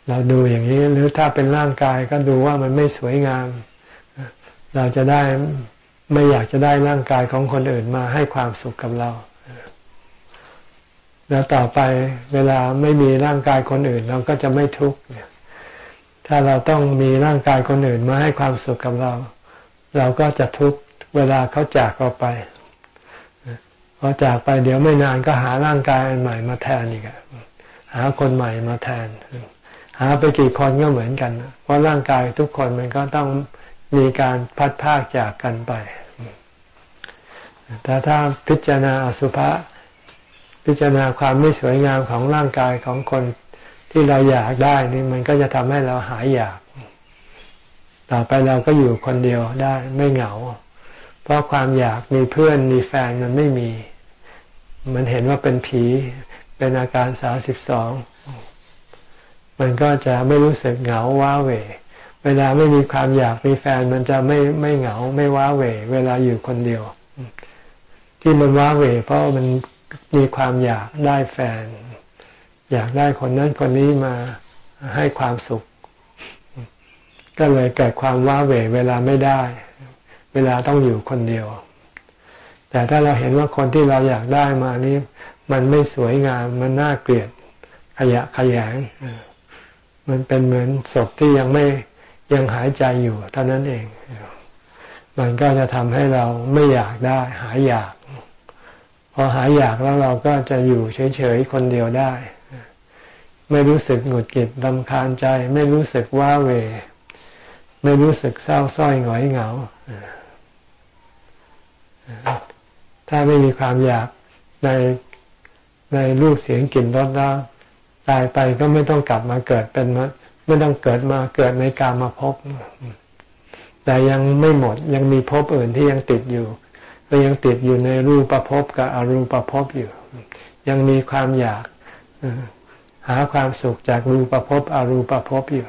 เราดูอย่างนี้หรือถ้าเป็นร่างกายก็ดูว่ามันไม่สวยงาม เราจะได้ไม่อยากจะได้ร่างกายของคนอื่นมาให้ความสุขกับเรา แล้วต่อไปเวลาไม่มีร่างกายคนอื่น เราก็จะไม่ทุกข์ถ้าเราต้องมีร่างกายคนอื่นมาให้ความสุขกับเรา เราก็จะทุกข์เวลาเขาจากเราไปพอจากไปเดี๋ยวไม่นานก็หาร่างกายอันใหม่มาแทนอีกหาคนใหม่มาแทน หาไปกี่คนก็เหมือนกัน เพราะร่างกายทุกคนมันก็ต้องมีการพัดพากจากกันไป แต่ถ้าพิจารณาอสุภะพิจารณาความไม่สวยงามของร่างกายของคนที่เราอยากได้นี่มันก็จะทำให้เราหายอยาก ต่อไปเราก็อยู่คนเดียวได้ไม่เหงา เพราะความอยากมีเพื่อนมีแฟนมันไม่มี มันเห็นว่าเป็นผี เป็นอาการสาสิบสอง มันก็จะไม่รู้สึกเหงาว้าเหวเวลาไม่มีความอยากมีแฟนมันจะไม่ไม่เหงาไม่ว้าเหวเวลาอยู่คนเดียว ที่มันว้าเหวเพราะมันมีความอยากได้แฟน อยากได้คนนั้นคนนี้มาให้ความสุข ก็เลยเกิดความว้าเหวเวลาไม่ได้ เวลาต้องอยู่คนเดียว แต่ถ้าเราเห็นว่าคนที่เราอยากได้มานี้ มันไม่สวยงามมันน่าเกลียดขยะขยง มันเป็นเหมือนศพที่ยังไม่ยังหายใจอยู่เท่านั้นเอง มันก็จะทำให้เราไม่อยากได้ หายอยาก พอหายอยากแล้วเราก็จะอยู่เฉยๆคนเดียวได้ ไม่รู้สึกหงุดหงิดลำคาญใจ ไม่รู้สึกว้าเว ไม่รู้สึกเศร้าส้อยหงอยเหงา ถ้าไม่มีความอยากในในรูปเสียงกลิ่นรสแล้ว ตายไปก็ไม่ต้องกลับมาเกิดเป็นไม่ต้องเกิดมาเกิดในกามาพบ แต่ยังไม่หมดยังมีภพอื่นที่ยังติดอยู่ก็ยังติดอยู่ในรูปประพบกับอรูปประพบอยู่ ยังมีความอยากหาความสุขจากรูปประพบอรูปประพบอยู่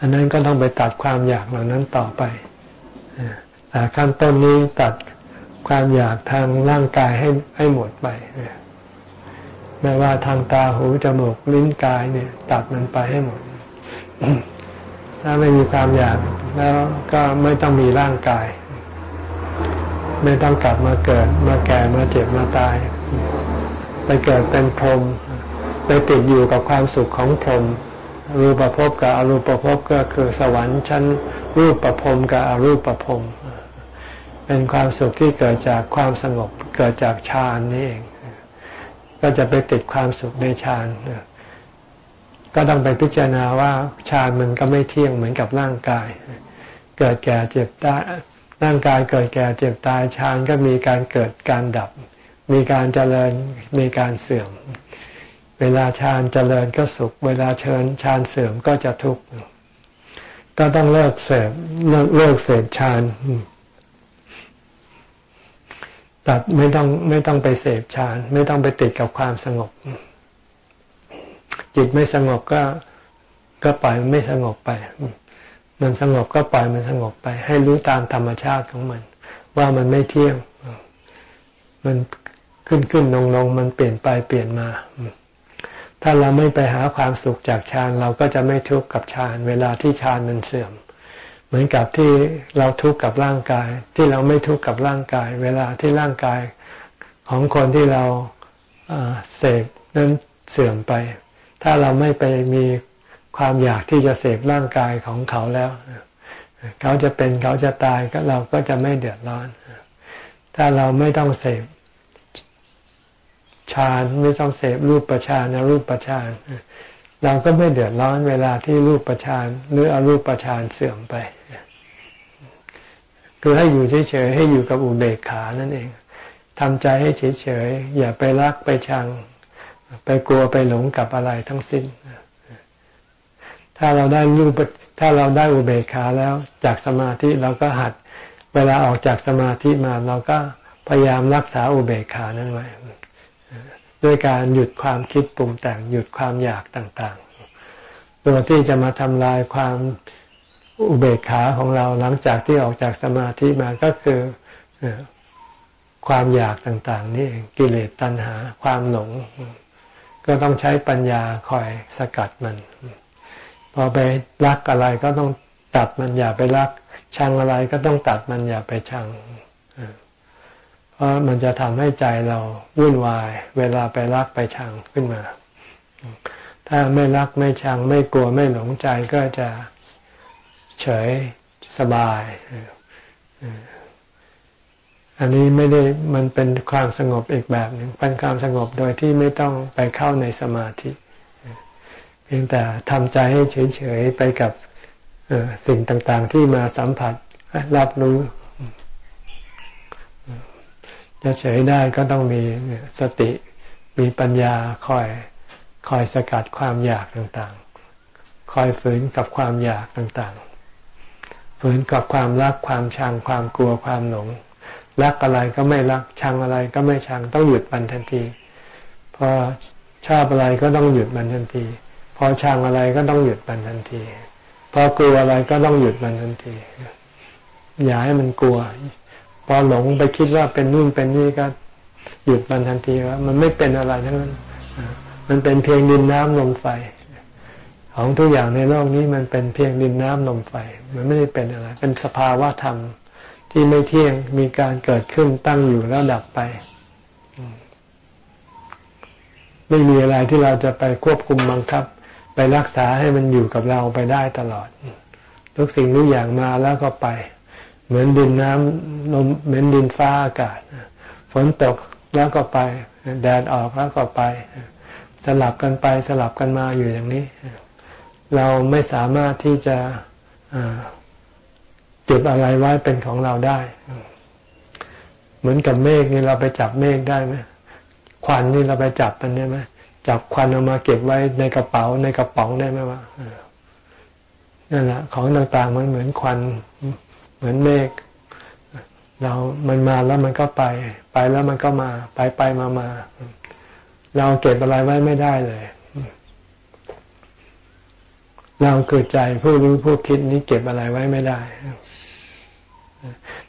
อันนั้นก็ต้องไปตัดความอยากเหล่านั้นต่อไปแต่ขั้นต้นนี้ตัดความอยากทางร่างกายให้ให้หมดไป ไม่ว่าทางตาหูจมูกลิ้นกายเนี่ย ตัดมันไปให้หมด ถ้าไม่มีความอยากแล้วก็ไม่ต้องมีร่างกาย ไม่ต้องกลับมาเกิดมาแก่มาเจ็บมาตาย ไปเกิดเป็นพรหมไปติดอยู่กับความสุขของพรหมรูปภพกับอรูปภพก็คือสวรรค์ชั้นรูปประพรมกับอรูปประพรมเป็นความสุขที่เกิดจากความสงบเกิดจากฌานนี่เอง ก็จะไปติดความสุขในฌานก็ต้องไปพิจารณาว่าฌานมันก็ไม่เที่ยงเหมือนกับร่างกาย เกิดแก่เจ็บตายร่างกายเกิดแก่เจ็บตายฌานก็มีการเกิดการดับ มีการเจริญมีการเสื่อม เวลาฌานเจริญก็สุข เวลาเชิญฌานเสื่อมก็จะทุกข์ก็ต้องเลิกเสพเลิกเลิกเสพฌาน ตัดไม่ต้องไม่ต้องไปเสพฌาน ไม่ต้องไปติดกับความสงบ จิตไม่สงบก็ก็ปล่อยมันไม่สงบไป มันสงบก็ปล่อยมันสงบไป ให้รู้ตามธรรมชาติของมัน ว่ามันไม่เที่ยง มันขึ้นขึ้นลงลงมันเปลี่ยนไปเปลี่ยนมา ถ้าเราไม่ไปหาความสุขจากฌานเราก็จะไม่ทุกข์กับฌาน เวลาที่ฌานมันเสื่อม เหมือนกับที่เราทุกข์กับร่างกาย ที่เราไม่ทุกข์กับร่างกาย เวลาที่ร่างกายของคนที่เราเสพนั้นเสื่อมไป ถ้าเราไม่ไปมีความอยากที่จะเสพร่างกายของเขาแล้ว เขาจะเป็นเขาจะตายก็เราก็จะไม่เดือดร้อน ถ้าเราไม่ต้องเสพฌานไม่ต้องเสพรูปประชานรูปประชานเราก็ไม่เดือดร้อนเวลาที่รูปประชานหรืออรูปประชานเสื่อมไป คือให้อยู่เฉยๆให้อยู่กับอุเบกขานั่นเองทำใจให้เฉยๆอย่าไปรักไปชัง ไปกลัวไปหลงกับอะไรทั้งสิ้น ถ้าเราได้รูปถ้าเราได้อุเบกขาแล้วจากสมาธิเราก็หัด เวลาออกจากสมาธิมาเราก็พยายามรักษาอุเบกขานั้นไว้ด้วยการหยุดความคิดปรุงแต่งหยุดความอยากต่างๆ ตัวที่จะมาทำลายความ อุเบกขาของเราหลังจากที่ออกจากสมาธิมาก็คือความอยากต่างๆ นี่กิเลสตัณหา ความหลง ก็ต้องใช้ปัญญาคอยสกัดมัน พอไปรักอะไรก็ต้องตัดมันอย่าไปรัก ชังอะไรก็ต้องตัดมันอย่าไปชังเพราะมันจะทำให้ใจเราวุ่นวาย เวลาไปรักไปชังขึ้นมา ถ้าไม่รักไม่ชัง ไม่กลัวไม่หลงใจก็จะ เฉยสบาย อันนี้ไม่ได้มันเป็นความสงบอีกแบบหนึ่งเป็นความสงบโดยที่ไม่ต้องไปเข้าในสมาธิ เพียงแต่ทำใจให้เฉยๆไปกับสิ่งต่างๆ ที่มาสัมผัสรับรู้จะเฉยได้ก็ต้องมีสติมีปัญญาคอยคอยสกัดความอยากต่างๆ คอยฝืนกับความอยากต่างๆ ฝืนกับความรักความชังความกลัวความหลง รักอะไรก็ไม่รักชังอะไรก็ไม่ชังต้องหยุดมันทันที พอชอบอะไรก็ต้องหยุดมันทันที พอชังอะไรก็ต้องหยุดมันทันที พอกลัวอะไรก็ต้องหยุดมันทันที อย่าให้มันกลัว พอหลงไปคิดว่าเป็นนู่นเป็นนี่ก็หยุดมันทันทีว่ามันไม่เป็นอะไรทั้งนั้น มันเป็นเพียงดินน้ำลมไฟ ของทุกอย่างในโลกนี้มันเป็นเพียงดินน้ำลมไฟ มันไม่ได้เป็นอะไร เป็นสภาวะธรรมที่ไม่เที่ยงมีการเกิดขึ้นตั้งอยู่แล้วดับไป ไม่มีอะไรที่เราจะไปควบคุมบังคับ ไปรักษาให้มันอยู่กับเราไปได้ตลอด ทุกสิ่งทุกอย่างมาแล้วก็ไป เหมือนดินน้ำลมเหมือนดินฟ้าอากาศฝนตกแล้วก็ไป แดดออกแล้วก็ไป สลับกันไปสลับกันมาอยู่อย่างนี้ เราไม่สามารถที่จะเก็บอะไรไว้เป็นของเราได้ เหมือนกับเมฆนี่เราไปจับเมฆได้ไหมควันนี่เราไปจับมันได้ไหมจับควันเอามาเก็บไว้ในกระเป๋าในกระป๋องได้ไหมวะนั่นแหละของต่างๆมันเหมือนควันเหมือนเมฆเรา มันมาแล้วมันก็ไป ไปแล้วมันก็มา ไปไปมามา เราเก็บอะไรไว้ไม่ได้เลย เราคือใจผู้รู้ผู้คิดนี้เก็บอะไรไว้ไม่ได้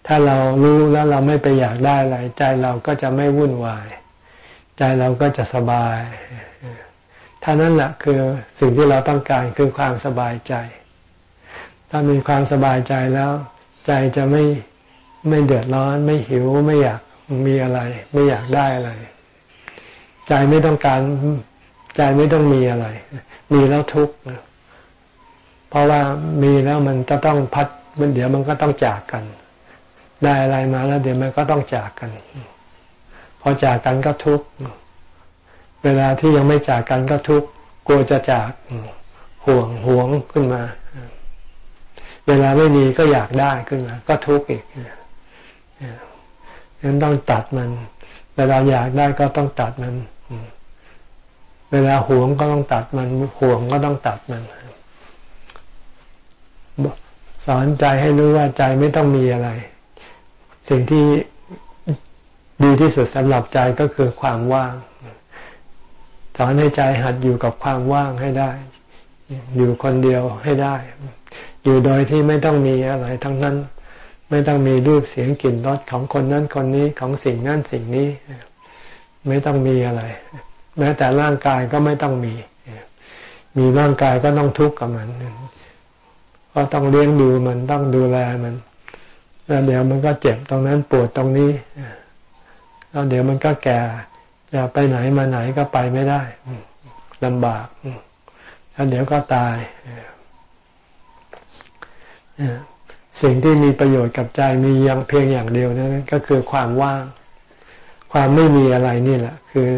ถ้าเรารู้แล้วเราไม่ไปอยากได้อะไร ใจเราก็จะไม่วุ่นวาย ใจเราก็จะสบายท่านั้นแหละคือสิ่งที่เราต้องการคือความสบายใจ ถ้ามีความสบายใจแล้ว ใจจะไม่ไม่เดือดร้อน ไม่หิวไม่อยากมีอะไร ไม่อยากได้อะไร ใจไม่ต้องการ ใจไม่ต้องมีอะไร มีแล้วทุกข์ เพราะว่ามีแล้วมันจะต้องพัดมันเดี๋ยวมันก็ต้องจากกัน ได้อะไรมาแล้วเดี๋ยวมันก็ต้องจากกัน พอจากกันก็ทุกข์เวลาที่ยังไม่จากกันก็ทุกข์กลัวจะจากห่วงห่วงขึ้นมา เวลาไม่มีก็อยากได้ขึ้นมา ก็ทุกข์อีกนั้นต้องตัดมันเวลาอยากได้ก็ต้องตัดมัน เวลาห่วงก็ต้องตัดมันห่วงก็ต้องตัดมัน สอนใจให้รู้ว่าใจไม่ต้องมีอะไร สิ่งที่ดีที่สุดสำหรับใจก็คือความว่าง สอนให้ใจหัดอยู่กับความว่างให้ได้ อยู่คนเดียวให้ได้ อยู่โดยที่ไม่ต้องมีอะไร ทั้งนั้น ไม่ต้องมีรูปเสียงกลิ่นรสของคนนั้นคนนี้ของสิ่งนั้นสิ่งนี้ ไม่ต้องมีอะไร แม้แต่ร่างกายก็ไม่ต้องมี มีร่างกายก็ต้องทุกข์กับมัน ก็ต้องเลี้ยงดูมันต้องดูแลมัน แล้วเดี๋ยวมันก็เจ็บตรงนั้นปวดตรงนี้แล้วเดี๋ยวมันก็แก่จะไปไหนมาไหนก็ไปไม่ได้ลำบากแล้วเดี๋ยวก็ตายสิ่งที่มีประโยชน์กับใจมีอย่างเพียงอย่างเดียวนั่นก็คือความว่าง ความไม่มีอะไรนี่แหละ คือ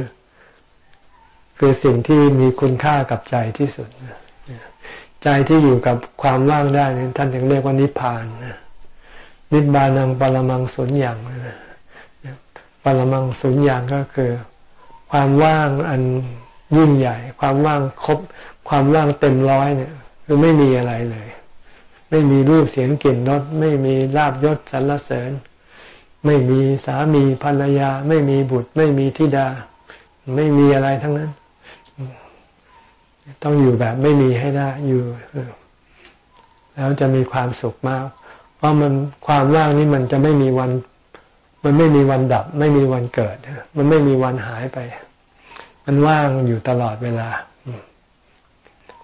คือสิ่งที่มีคุณค่ากับใจที่สุด ใจที่อยู่กับความว่างได้นี่ท่านถึงเรียกว่านิพพานนิบานังปรมังสุญญ์อย่างปรมังสุญญางก็คือ ความว่างอันยิ่งใหญ่ ความว่างครบ ความว่างเต็มร้อยเนี่ยคือไม่มีอะไรเลย ไม่มีรูปเสียงกลิ่นรสไม่มีลาบยศสรรเสริญ ไม่มีสามีภรรยา ไม่มีบุตร ไม่มีธิดา ไม่มีอะไรทั้งนั้น ต้องอยู่แบบไม่มีให้ได้อยู่ แล้วจะมีความสุขมาก เพราะมันความว่างนี้มันจะไม่มีวัน มันไม่มีวันดับ ไม่มีวันเกิด มันไม่มีวันหายไป มันว่างอยู่ตลอดเวลา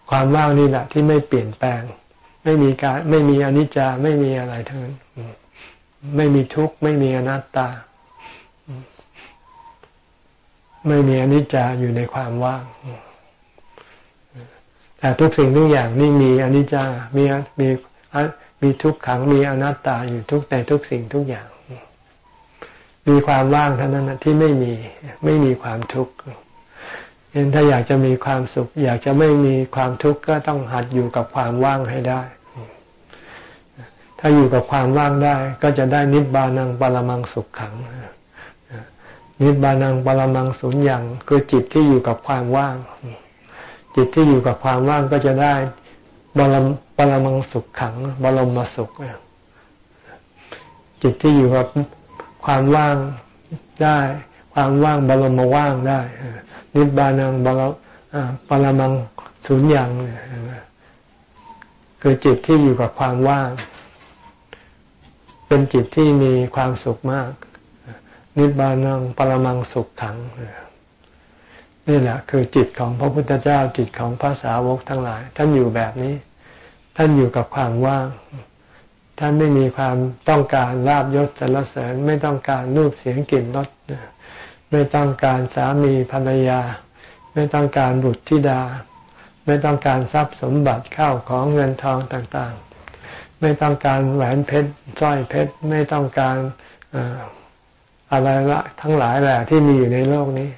ความว่างนี่แหละ ที่ไม่เปลี่ยนแปลง ไม่มีการไม่มีอนิจจาไม่มีอะไรทั้งนั้นไม่มีทุกข์ไม่มีอนัตตา ไม่มีอนิจจาอยู่ในความว่าง แต่ทุกสิ่งทุกอย่างนี่มีอนิจจามีมีมีทุกขังมีอนัตตาอยู่ทุกในทุกสิ่งทุกอย่าง มีความว่างเท่านั้นที่ไม่มีไม่มีความทุกข์เห็นถ้าอยากจะมีความสุข อยากจะไม่มีความทุกข์ก็ต้องหัดอยู่กับความว่างให้ได้ ถ้าอยู่กับความว่างได้ ก็จะได้นิบานังปรมังสุขขัง นิบานังปรมังสุญญ์คือจิตที่อยู่กับความว่าง จิตที่อยู่กับความว่างก็จะได้บรมบรมังสุขขังบรมมาสุขจิตที่อยู่กับความว่างได้ ความว่างบรมว่างได้นิบานังบรปรมังศูนย์ย่างคือจิตที่อยู่กับความว่าง เป็นจิตที่มีความสุขมาก นิบานังปรมังสุขขัง นี่แหละคือจิตของพระพุทธเจ้าจิตของพระสาวกทั้งหลาย ท่านอยู่แบบนี้ ท่านอยู่กับความว่าง ท่านไม่มีความต้องการลาบยศสรรเสริญไม่ต้องการรูปเสียงกลิ่นรสไม่ต้องการสามีภรรยา ไม่ต้องการบุตรธิดา ไม่ต้องการทรัพย์สมบัติเข้าของเงินทองต่างๆ ไม่ต้องการแหวนเพชรสร้อยเพชรไม่ต้องการอะไรละทั้งหลายแหละที่มีอยู่ในโลกนี้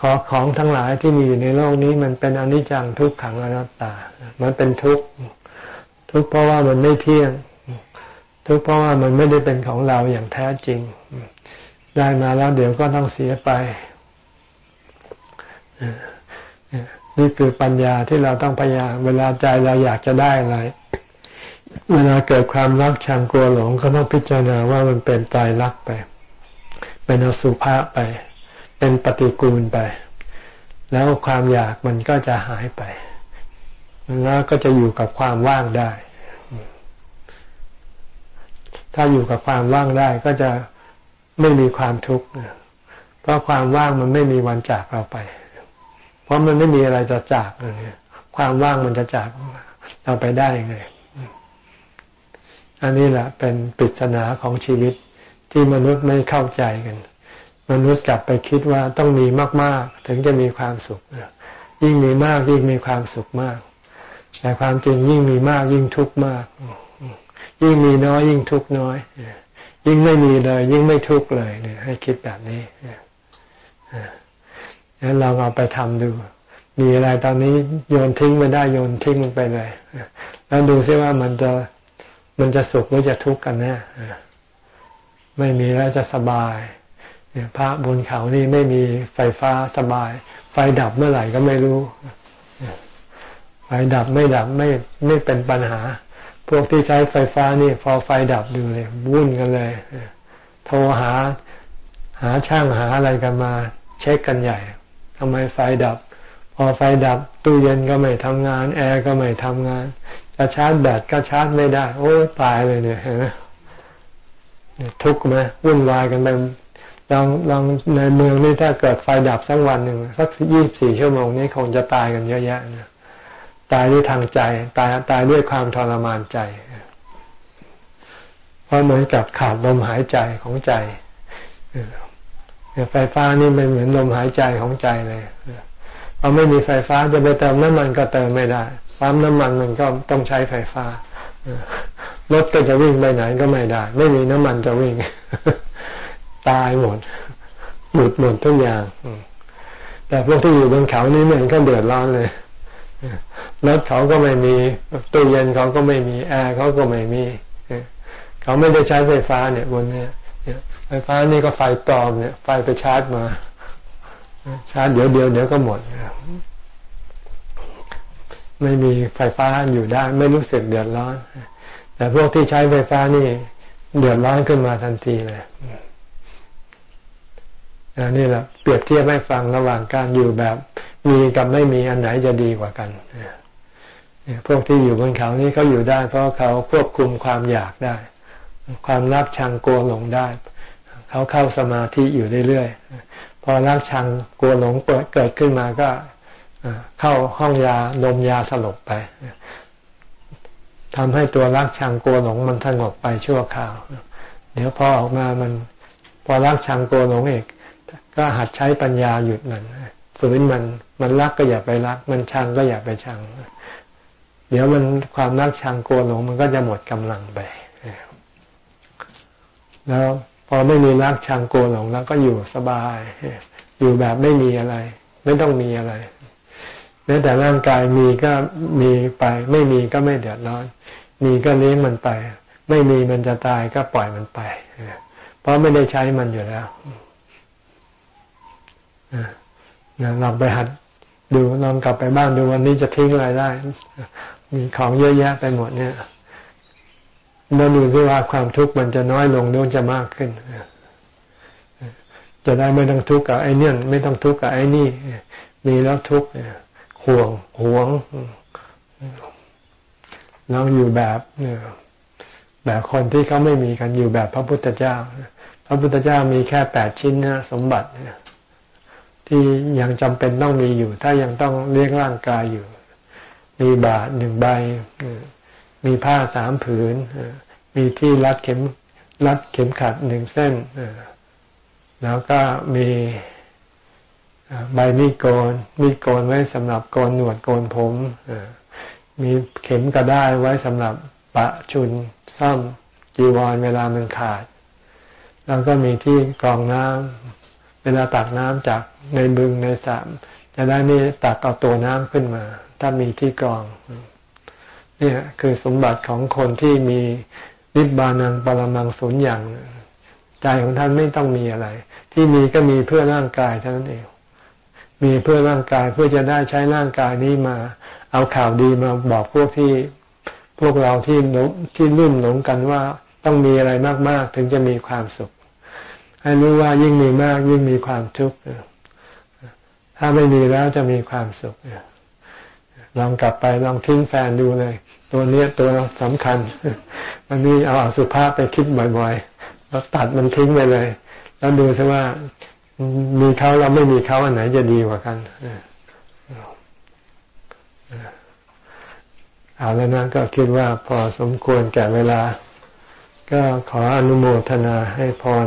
ขอของทั้งหลายที่มีอยู่ในโลกนี้มันเป็นอนิจจังทุกขังอนัตตา มันเป็นทุกข์ทุกข์เพราะว่ามันไม่เที่ยง ทุกข์เพราะว่ามันไม่ได้เป็นของเราอย่างแท้จริง ได้มาแล้วเดี๋ยวก็ต้องเสียไปนี่คือปัญญาที่เราต้องพยายามเวลาใจเราอยากจะได้อะไร เวลาเกิดความรักชังกลัวหลงก็ต้องพิจารณาว่ามันเป็นตายรักไป เป็นอสุภะไป เป็นปฏิกูลไป แล้วความอยากมันก็จะหายไป แล้วก็จะอยู่กับความว่างได้ ถ้าอยู่กับความว่างได้ก็จะไม่มีความทุกข์เพราะความว่างมันไม่มีวันจากเราไป เพราะมันไม่มีอะไรจะจากเลยความว่างมันจะจากเราไปได้ยังไง อันนี้แหละเป็นปริศนาของชีวิตที่มนุษย์ไม่เข้าใจกัน มนุษย์กลับไปคิดว่าต้องมีมาก ๆ ถึงจะมีความสุข ยิ่งมีมากยิ่งมีความสุขมาก แต่ความจริงยิ่งมีมากยิ่งทุกข์มาก ยิ่งมีน้อยยิ่งทุกข์น้อย ยิ่งไม่มีเลย ยิ่งไม่ทุกข์เลยเนี่ยให้คิดแบบนี้งั้นเราเอาไปทำดู มีอะไรตอนนี้โยนทิ้งไม่ได้โยนทิ้งมันไปเลย แล้วดูซิว่ามันจะมันจะสุขหรือจะทุกข์กันแน่ไม่มีแล้วจะสบาย พระบนเขานี่ไม่มีไฟฟ้าสบาย ไฟดับเมื่อไหร่ก็ไม่รู้ ไฟดับไม่ดับไม่ไม่เป็นปัญหา พวกที่ใช้ไฟฟ้านี่ พอไฟดับดูเลยวุ่นกันเลย โทรหาหาช่างหาอะไรกันมา เช็คกันใหญ่ทำไมไฟดับ พอไฟดับตู้เย็นก็ไม่ทำงาน แอร์ก็ไม่ทำงาน จะชาร์จแบตก็ชาร์จไม่ได้ โอ้ตายเลยเนี่ยเห็นไหมทุกข์ไหมวุ่นวายกันไป ลองลองในเมืองนี่ถ้าเกิดไฟดับสักวันหนึ่งสักยี่บสี่ชั่วโมงนี้คงจะตายกันเยอะแยะนะตายด้วยทางใจ ตายตายด้วยความทรมานใจเพราะเหมือนกับขาดลมหายใจของใจไฟฟ้านี่เป็นเหมือนลมหายใจของใจเลยพอไม่มีไฟฟ้าจะไปเติมน้ำมันก็เติมไม่ได้ปั๊มน้ำมันมันก็ต้องใช้ไฟฟ้ารถก็จะวิ่งไปไหนก็ไม่ได้ ไม่มีน้ำมันจะวิ่ง ตายหมดหลุดหมดทุกอย่างแต่พวกที่อยู่บนเขานี่เหมือนก็เดือดร้อนเลยรถเขาก็ไม่มีตู้เย็นเขาก็ไม่มีแอร์เขาก็ไม่มีเขาไม่ได้ใช้ไฟฟ้าเนี่ยบนเนี่ยไฟฟ้านี่ก็ไฟปลอมเนี่ย ไฟไปชาร์จมา ชาร์จเดี๋ยวเดียวเดี๋ยวก็หมดไม่มีไฟฟ้าอยู่ได้ ไม่รู้สึกเดือดร้อน แต่พวกที่ใช้ไฟฟ้านี่ เดือดร้อนขึ้นมาทันทีเลย นี่แหละเปรียบเทียบให้ฟังระหว่างการอยู่แบบมีกับไม่มีอันไหนจะดีกว่ากันพวกที่อยู่บนเขานี่เขาอยู่ได้ เพราะเขาควบคุมความอยากได้ ความรักชังกลัวหลงได้ เขาเข้าสมาธิอยู่เรื่อยๆ พอรักชังกลัวหลงเกิดขึ้นมาก็เข้าห้องยาดมยาสลบไปทำให้ตัวรักชังกลัวหลงมันสงบไปชั่วคราว เดี๋ยวพอออกมามัน พอรักชังกลัวหลงเอก ก็หัดใช้ปัญญาหยุดมันฝืนมันมันรักก็อย่าไปรัก มันชังก็อย่าไปชัง เดี๋ยวมันความรักชังกลัวหลงมันก็จะหมดกำลังไป แล้วพอไม่มีรักชังกลัวหลงแล้วก็อยู่สบาย อยู่แบบไม่มีอะไร ไม่ต้องมีอะไรแม้แต่ร่างกายมีก็มีไป ไม่มีก็ไม่เดือดร้อน มีก็เลี้ยงมันไป ไม่มีมันจะตายก็ปล่อยมันไป เพราะไม่ได้ใช้มันอยู่แล้ว ลองไปหัดดูลองกลับไปบ้านดูวันนี้จะทิ้งอะไรได้ มีของเยอะแยะไปหมดเนี่ยเราดูซิว่าความทุกข์มันจะน้อยลงหรือจะมากขึ้น จะได้ไม่ต้องทุกข์กับไอ้นี่ไม่ต้องทุกข์กับไอ้นี่ มีแล้วทุกข์ห่วงห่วงเราอยู่แบบแบบคนที่เขาไม่มีกันอยู่แบบพระพุทธเจ้า พระพุทธเจ้ามีแค่แปดชิ้นนะสมบัติ ที่ยังจำเป็นต้องมีอยู่ ถ้ายังต้องเลี้ยงร่างกายอยู่ มีบาทหนึ่งใบ มีผ้าสามผืน มีที่รัดเข็มรัดเข็มขัดหนึ่งเส้น แล้วก็มีใบมีดโกน มีดโกนไว้สำหรับโกนหนวดโกนผม มีเข็มกระด้ไว้สำหรับปะชุนซ่อมจีวรเวลามันขาด แล้วก็มีที่กรองน้ำเวลาตักน้ำจาก ในบึงในสระจะได้ไม่ตักเอาตัวน้ำขึ้นมา ถ้ามีที่กรองเนี่ยคือสมบัติของคนที่มีนิบานังปรมังสุญญ์อย่างใจของท่านไม่ต้องมีอะไร ที่มีก็มีเพื่อร่างกายเท่านั้นเองมีเพื่อร่างกายเพื่อจะได้ใช้ร่างกายนี้มา เอาข่าวดีมาบอกพวกที่พวกเราที่ที่รุ่มหลงกันว่าต้องมีอะไรมาก ๆ ถึงจะมีความสุข ให้รู้ว่ายิ่งมีมากยิ่งมีความทุกข์ ถ้าไม่มีแล้วจะมีความสุขลองกลับไปลองทิ้งแฟนดูเลย ตัวนี้ตัวสำคัญ มันนี่เอาอสุภาพไปคิดบ่อยๆแล้วตัดมันทิ้งไปเลย แล้วดูซิว่ามีเขาเราไม่มีเขาอันไหนจะดีกว่ากันเอาแล้วนะก็คิดว่าพอสมควรแก่เวลา ก็ขออนุโมทนาให้พร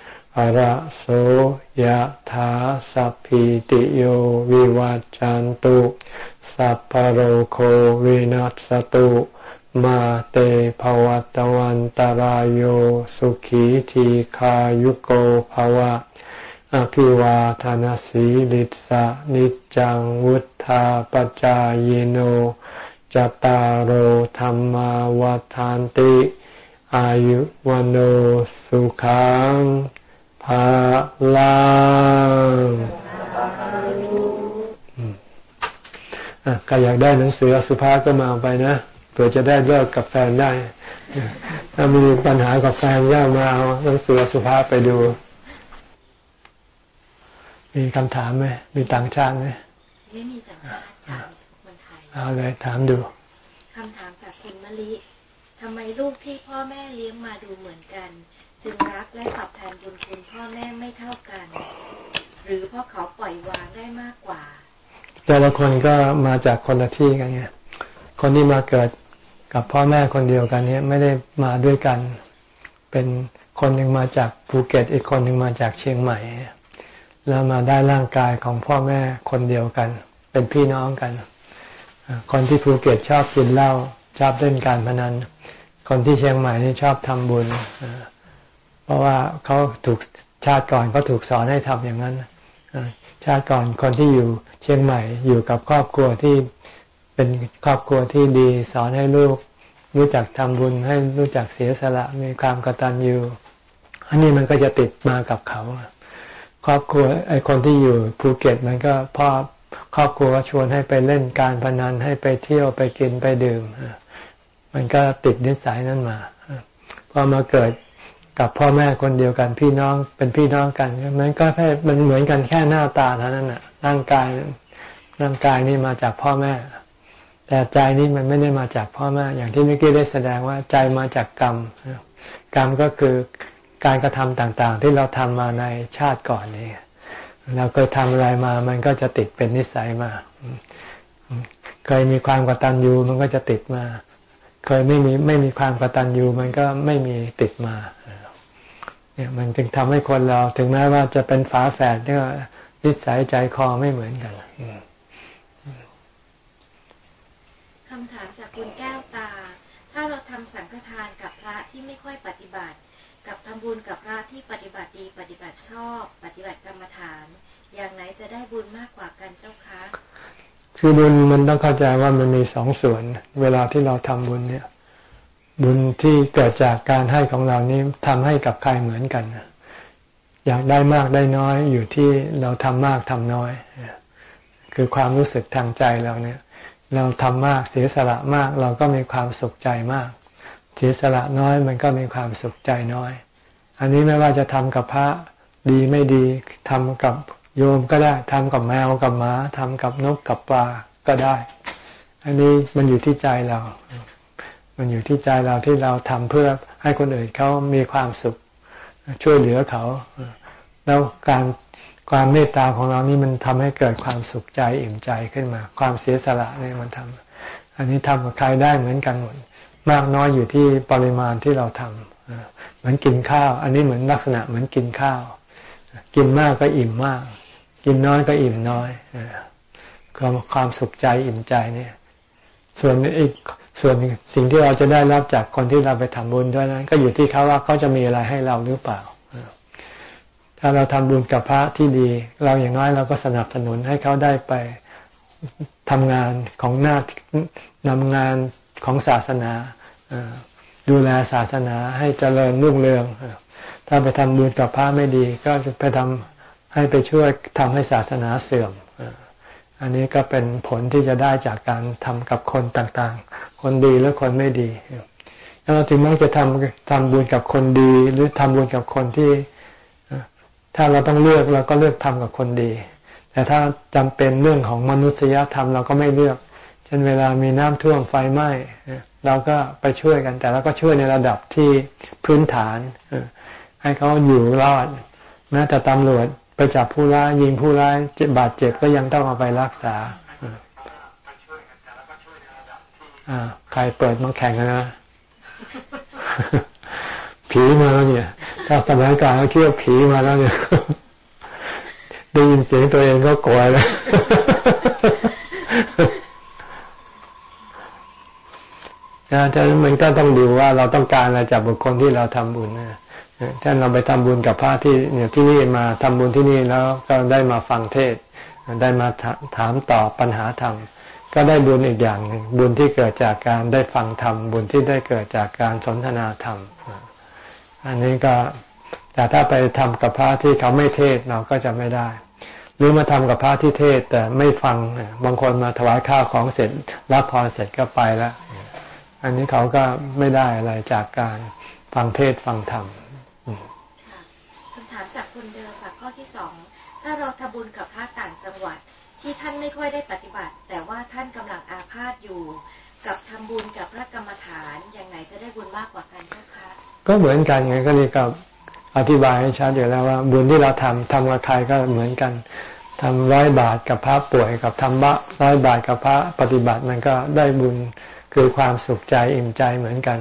หระโสยธาสัพพิติโยวิวัจจันตุ สัพพโรโควินัสตุ มาเตภวัตวันตารโยสุขีทีขายุโกภวะ อภิวาทานสีลิสะนิจังวุธาปจายโนจตารโหธรรมาวาทานติ อายุวันโอสุขัง ภาลังก็อยากได้หนังสือสุภาพก็มาเอาไปนะเผื่อจะได้เลิกกับแฟนได้ ถ้ามีปัญหากับแฟนก็มาเอาหนังสือสุภาพไปดู มีคำถามไหมมีต่างชาติไหมไม่มีต่างชาติเอาเลยถามดูคำถามจากคุณมะลิทำไมลูกที่พ่อแม่เลี้ยงมาดูเหมือนกัน จึงรักและตอบแทนบุญคุณพ่อแม่ไม่เท่ากัน หรือเพราะเขาปล่อยวางได้มากกว่า แต่ละคนก็มาจากคนละที่กันไงคนที่มาเกิดกับพ่อแม่คนเดียวกันเนี้ยไม่ได้มาด้วยกัน เป็นคนหนึ่งมาจากภูเก็ตอีกคนหนึ่งมาจากเชียงใหม่ แล้วมาได้ร่างกายของพ่อแม่คนเดียวกัน เป็นพี่น้องกัน คนที่ภูเก็ตชอบกินเหล้าชอบเล่นการพนัน คนที่เชียงใหม่นี่ชอบทำบุญ เพราะว่าเขาถูกชาติก่อนเขาถูกสอนให้ทำอย่างนั้นชาติก่อนคนที่อยู่เชียงใหม่อยู่กับครอบครัวที่เป็นครอบครัวที่ดีสอนให้ลูกรู้จักทำบุญให้รู้จักเสียสละมีความกตัญญูอันนี้มันก็จะติดมากับเขาครอบครัวไอ้คนที่อยู่ภูเก็ตมันก็พ่อครอบครัวชวนให้ไปเล่นการพนันให้ไปเที่ยวไปกินไปดื่มมันก็ติดนิสัยนั้นมาพอมาเกิด กับพ่อแม่คนเดียวกันพี่น้องเป็นพี่น้องกันมันก็แค่มันเหมือนกันแค่หน้าตาเท่านั้นน่ะร่างกายร่างกายนี่มาจากพ่อแม่ แต่ใจนี่มันไม่ได้มาจากพ่อแม่ อย่างที่เมื่อกี้ได้แสดงว่าใจมาจากกรรม กรรมก็คือการกระทำต่างๆ ที่เราทำมาในชาติก่อนนี่เราเคยทำอะไรมา มันก็จะติดเป็นนิสัยมา เคยมีความกตัญญูมันก็จะติดมา เคยไม่มีไม่มีความกตัญญูมันก็ไม่มีติดมาเนี่ยมันจึงทำให้คนเราถึงแม้ว่าจะเป็นฝาแฝดเนี่ยนิสัยใจคอไม่เหมือนกันคำถามจากคุณแก้วตา ถ้าเราทำสังฆทานกับพระที่ไม่ค่อยปฏิบัติ กับทำบุญกับพระที่ปฏิบัติดี ปฏิบัติชอบ ปฏิบัติกรรมฐาน อย่างไหนจะได้บุญมากกว่ากันเจ้าคะคือบุญมันต้องเข้าใจว่ามันมีสองส่วน เวลาที่เราทำบุญเนี่ย บุญที่เกิดจากการให้ของเรานี้ทำให้กับใครเหมือนกัน อยากได้มากได้น้อยอยู่ที่เราทำมากทำน้อย คือความรู้สึกทางใจเราเนี่ย เราทำมากเสียสละมากเราก็มีความสุขใจมาก เสียสละน้อยมันก็มีความสุขใจน้อย อันนี้ไม่ว่าจะทำกับพระดีไม่ดีทำกับโยมก็ได้ทำกับแมวกับหมาทำกับนกกับปลาก็ได้ อันนี้มันอยู่ที่ใจเรา มันอยู่ที่ใจเราที่เราทำเพื่อให้คนอื่นเขามีความสุข ช่วยเหลือเขา แล้วการความเมตตาของเรานี่มันทำให้เกิดความสุขใจอิ่มใจขึ้นมา ความเสียสละนี่มันทำอันนี้ทำกับใครได้เหมือนกันหมดมากน้อยอยู่ที่ปริมาณที่เราทำเหมือนกินข้าว อันนี้เหมือนลักษณะเหมือนกินข้าว กินมากก็อิ่มมาก กินน้อยก็อิ่มน้อยความความสุขใจอิ่มใจเนี่ย ส่วนอีก ส่วนสิ่งที่เราจะได้รับจากคนที่เราไปทำบุญด้วยนั้น ก็อยู่ที่เขาว่าเขาจะมีอะไรให้เราหรือเปล่า ถ้าเราทำบุญกับพระที่ดี เราอย่างน้อยเราก็สนับสนุนให้เขาได้ไปทำงานของหน้านำงานของศาสนาดูแลศาสนาให้เจริญรุ่งเรืองถ้าไปทำบุญกับพระไม่ดี ก็จะไปทำให้ไปช่วยทำให้ศาสนาเสื่อมอันนี้ก็เป็นผลที่จะได้จากการทำกับคนต่าง คนดีหรือคนไม่ดีเราถึงมักจะทำทำบุญกับคนดี หรือทำบุญกับคนที่ ถ้าเราต้องเลือกเราก็เลือกทำกับคนดี แต่ถ้าจำเป็นเรื่องของมนุษยธรรมเราก็ไม่เลือก เช่นเวลามีน้ำท่วมไฟไหม้เราก็ไปช่วยกัน แต่เราก็ช่วยในระดับที่พื้นฐานให้เขาอยู่รอดแม้แต่ตำรวจไปจับผู้ร้ายยิงผู้ร้ายเจ็บบาดเจ็บก็ยังต้องเอาไปรักษา ใครเปิดมาแข่งกันนะผีมาแล้วเนี่ย ถ้าสมัยก่อนเขาคิดว่าผีมาแล้วเนี่ย ได้ยินเสียงตัวเองก็กลัวแล้วนะฉะนั้นมันก็ต้องดูว่าเราต้องการอะไรจากบุคคลที่เราทำบุญนะถ้าเราไปทำบุญกับพระที่เนี่ยที่นี่มาทำบุญที่นี่แล้วก็ได้มาฟังเทศ ได้มาถามตอบปัญหาธรรม ก็ได้บุญอีกอย่างหนึ่งบุญที่เกิดจากการได้ฟังธรรม บุญที่ได้เกิดจากการสนทนาธรรม อันนี้ก็แต่ถ้าไปทำกับพระที่เขาไม่เทศเราก็จะไม่ได้ หรือมาทำกับพระที่เทศแต่ไม่ฟังบางคนมาถวายข้าวของเสร็จ รับพรเสร็จก็ไปแล้วอันนี้เขาก็ไม่ได้อะไรจากการฟังเทศฟังธรรมคำถามจากคนเดิมค่ะข้อที่สองถ้าเราทำบุญกับพระต่างจังหวัด ที่ท่านไม่ค่อยได้ปฏิบัติ แต่ว่าท่านกำลังอาพาธอยู่ กับทำบุญกับพระกรรมฐานอย่างไหนจะได้บุญมากกว่ากันเจ้าคะก็เหมือนกันไงก็นี่กับอธิบายให้ชัดอยู่แล้วว่า บุญที่เราทำทำกับใครก็เหมือนกันทำร้อยบาทกับพระป่วยกับทำบะร้อยบาทกับพระปฏิบัติมันก็ได้บุญคือความสุขใจอิ่มใจเหมือนกัน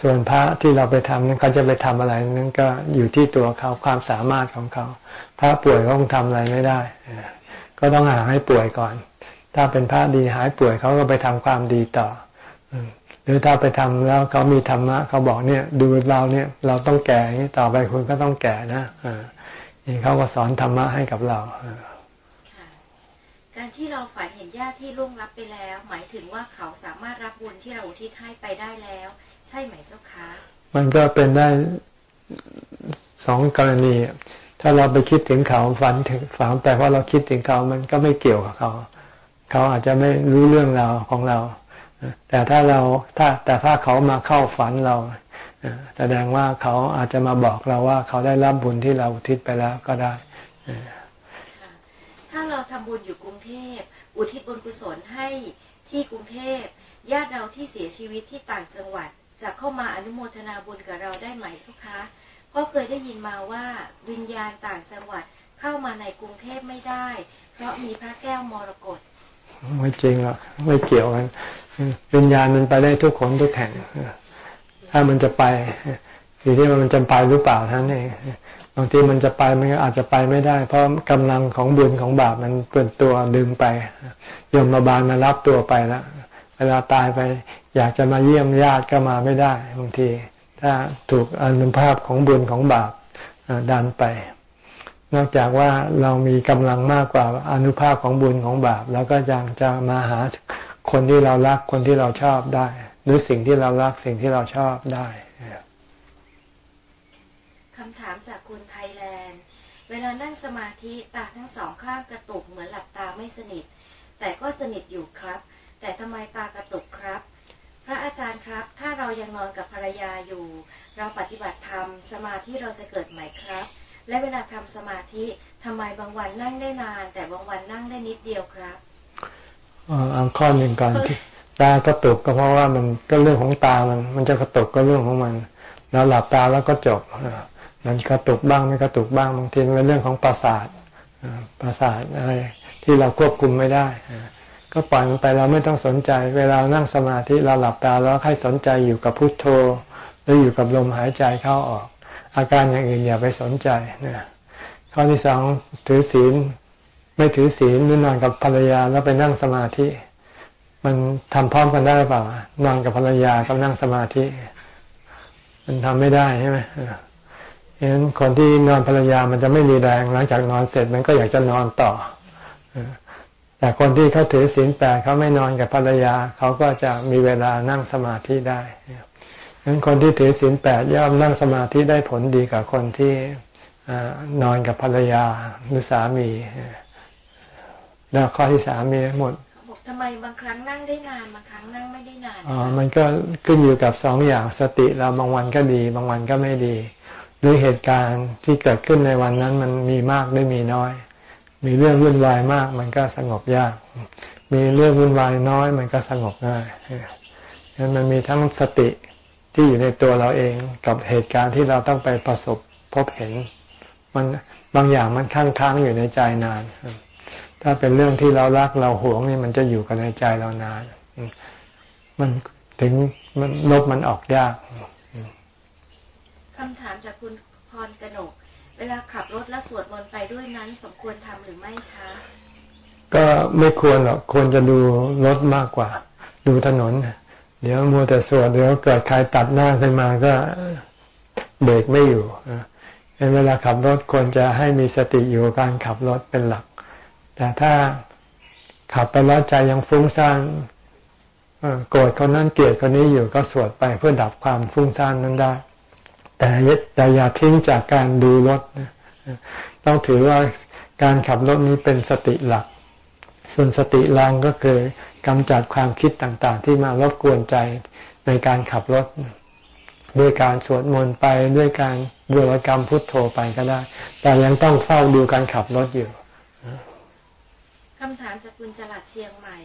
ส่วนพระที่เราไปทำนั้นเขาจะไปทำอะไรนั้นก็อยู่ที่ตัวเขาความสามารถของเขา พระป่วยเขาคงทำอะไรไม่ได้ ก็ต้องหาให้ป่วยก่อน ถ้าเป็นพระดีหายป่วยเขาก็ไปทำความดีต่อรือถ้าไปทำแล้วเขามีธรรมะเขาบอกเนี่ย ดูเราเนี่ยเราต้องแก่นี้ต่อไปคุณก็ต้องแก่นะอ่านี่เขาก็สอนธรรมะให้กับเราการที่เราฝันเห็นญาติที่ล่วงลับไปแล้ว หมายถึงว่าเขาสามารถรับบุญที่เราอุทิศให้ไปได้แล้ว ใช่ไหมเจ้าคะ มันก็เป็นได้สองกรณี ถ้าเราไปคิดถึงเขาฝันถึงฝันแต่ว่าเราคิดถึงเขามันก็ไม่เกี่ยวกับเขา เขาอาจจะไม่รู้เรื่องราวของเรา แต่ถ้าเราถ้าแต่ถ้าเขามาเข้าฝันเราแสดงว่าเขาอาจจะมาบอกเราว่า เขาได้รับบุญที่เราอุทิศไปแล้วก็ได้ถ้าเราทำบุญอยู่กรุงเทพอุทิศบุญกุศลให้ที่กรุงเทพญาติเราที่เสียชีวิตที่ต่างจังหวัดจะเข้ามาอนุโมทนาบุญกับเราได้ไหมทุกคะ เพราะเคยได้ยินมาว่าวิญญาณต่างจังหวัดเข้ามาในกรุงเทพไม่ได้ เพราะมีพระแก้วมรกตไม่จริงหรอกไม่เกี่ยวกันวิญญาณมันไปได้ทุกคนทุกแห่งถ้ามันจะไปอยู่ที่มันจะไปหรือเปล่าท่านเองบางทีมันจะไปมันอาจจะไปไม่ได้ เพราะกำลังของบุญของบาปมันเป็นตัวดึงไปยมมาบาลมารับตัวไปแล้วเวลาตายไป อยากจะมาเยี่ยมญาติก็มาไม่ได้บางที ถ้าถูกอนุภาพของบุญของบาปดันไป นอกจากว่าเรามีกำลังมากกว่าอนุภาพของบุญของบาปแล้วก็ยังจะมาหาคนที่เรารักคนที่เราชอบได้ หรือสิ่งที่เรารักสิ่งที่เราชอบได้คำถามจากคุณไทยแลนด์ เวลานั่งสมาธิตาทั้งสองข้างกระตุกเหมือนหลับตาไม่สนิท แต่ก็สนิทอยู่ครับ แต่ทำไมตากระตุกครับ พระอาจารย์ครับ ถ้าเรายังนอนกับภรรยาอยู่ เราปฏิบัติธรรมสมาธิเราจะเกิดใหม่ครับ และเวลาทำสมาธิทำไมบางวันนั่งได้นาน แต่บางวันนั่งได้นิดเดียวครับเอาข้อหนึ่งก่อนที่ตากระตุกก็เพราะว่ามันก็เรื่องของตามัน มันจะกระตุกก็เรื่องของมันเราหลับตาแล้วก็จบมันกระตุกบ้างไม่กระตุกบ้างบางทีเป็นเรื่องของประสาทประสาทอะไรที่เราควบคุมไม่ได้ ก็ปล่อยมันไปเราไม่ต้องสนใจ เวลานั่งสมาธิเราหลับตาแล้วให้สนใจอยู่กับพุทโธ หรืออยู่กับลมหายใจเข้าออก อาการอย่างอื่นอย่าไปสนใจนะข้อที่สองถือศีลไม่ถือศีลหรือนอนกับภรรยาแล้วไปนั่งสมาธิ มันทำพร้อมกันได้หรือเปล่านอนกับภรรยากับนั่งสมาธิ มันทำไม่ได้ใช่ไหมฉะนั้นคนที่นอนภรรยามันจะไม่มีแรงหลังจากนอนเสร็จมันก็อยากจะนอนต่อ แต่คนที่เขาถือศีลแปดเขาไม่นอนกับภรรยา เขาก็จะมีเวลานั่งสมาธิได้ฉะนั้นคนที่ถือศีลแปดย่อมนั่งสมาธิได้ผลดีกว่าคนที่นอนกับภรรยาหรือสามี แล้วข้อที่สามมีหมดทำไมบางครั้งนั่งได้นานบางครั้งนั่งไม่ได้นานอ๋อมันก็ขึ้นอยู่กับสองอย่างสติเราบางวันก็ดี บางวันก็ไม่ดี หรือเหตุการณ์ที่เกิดขึ้นในวันนั้นมันมีมากหรือมีน้อย มีเรื่องวุ่นวายมาก มันก็สงบยาก มีเรื่องวุ่นวายน้อย มันก็สงบง่ายนั้นมันมีทั้งสติที่อยู่ในตัวเราเองกับเหตุการณ์ที่เราต้องไปประสบพบเห็น มันบางอย่างมันค้างค้างอยู่ในใจนาน ถ้าเป็นเรื่องที่เรารักเราหวงนี่มันจะอยู่กับในใจเรานาน มันถึงมันลบมันออกยากคำถามจากคุณพรกนก เวลาขับรถและสวดมนต์ไปด้วยนั้นสมควรทำหรือไม่คะ ก็ไม่ควรหรอกควรจะดูรถมากกว่า ดูถนน เดี๋ยวมัวแต่สวดเดี๋ยวเกิดใครตัดหน้าขึ้นมาก็เบรกไม่อยู่เวลาขับรถควรจะให้มีสติอยู่การขับรถเป็นหลัก แต่ถ้าขับไปแล้วใจยังฟุ้งซ่านโกรธคนนั้นเกลียดคนนี้อยู่ก็สวดไปเพื่อดับความฟุ้งซ่านนั้นได้ แต่แต่อย่าทิ้งจากการดูรถต้องถือว่าการขับรถนี้เป็นสติหลัก ส่วนสติรองก็คือกำจัดความคิดต่างๆ ที่มารบกวนใจในการขับรถ ด้วยการสวดมนต์ไปด้วยการบริกรรมพุทโธไปก็ได้ แต่ยังต้องเฝ้าดูการขับรถอยู่คำถามจากคุณจลัดเชียงใหม่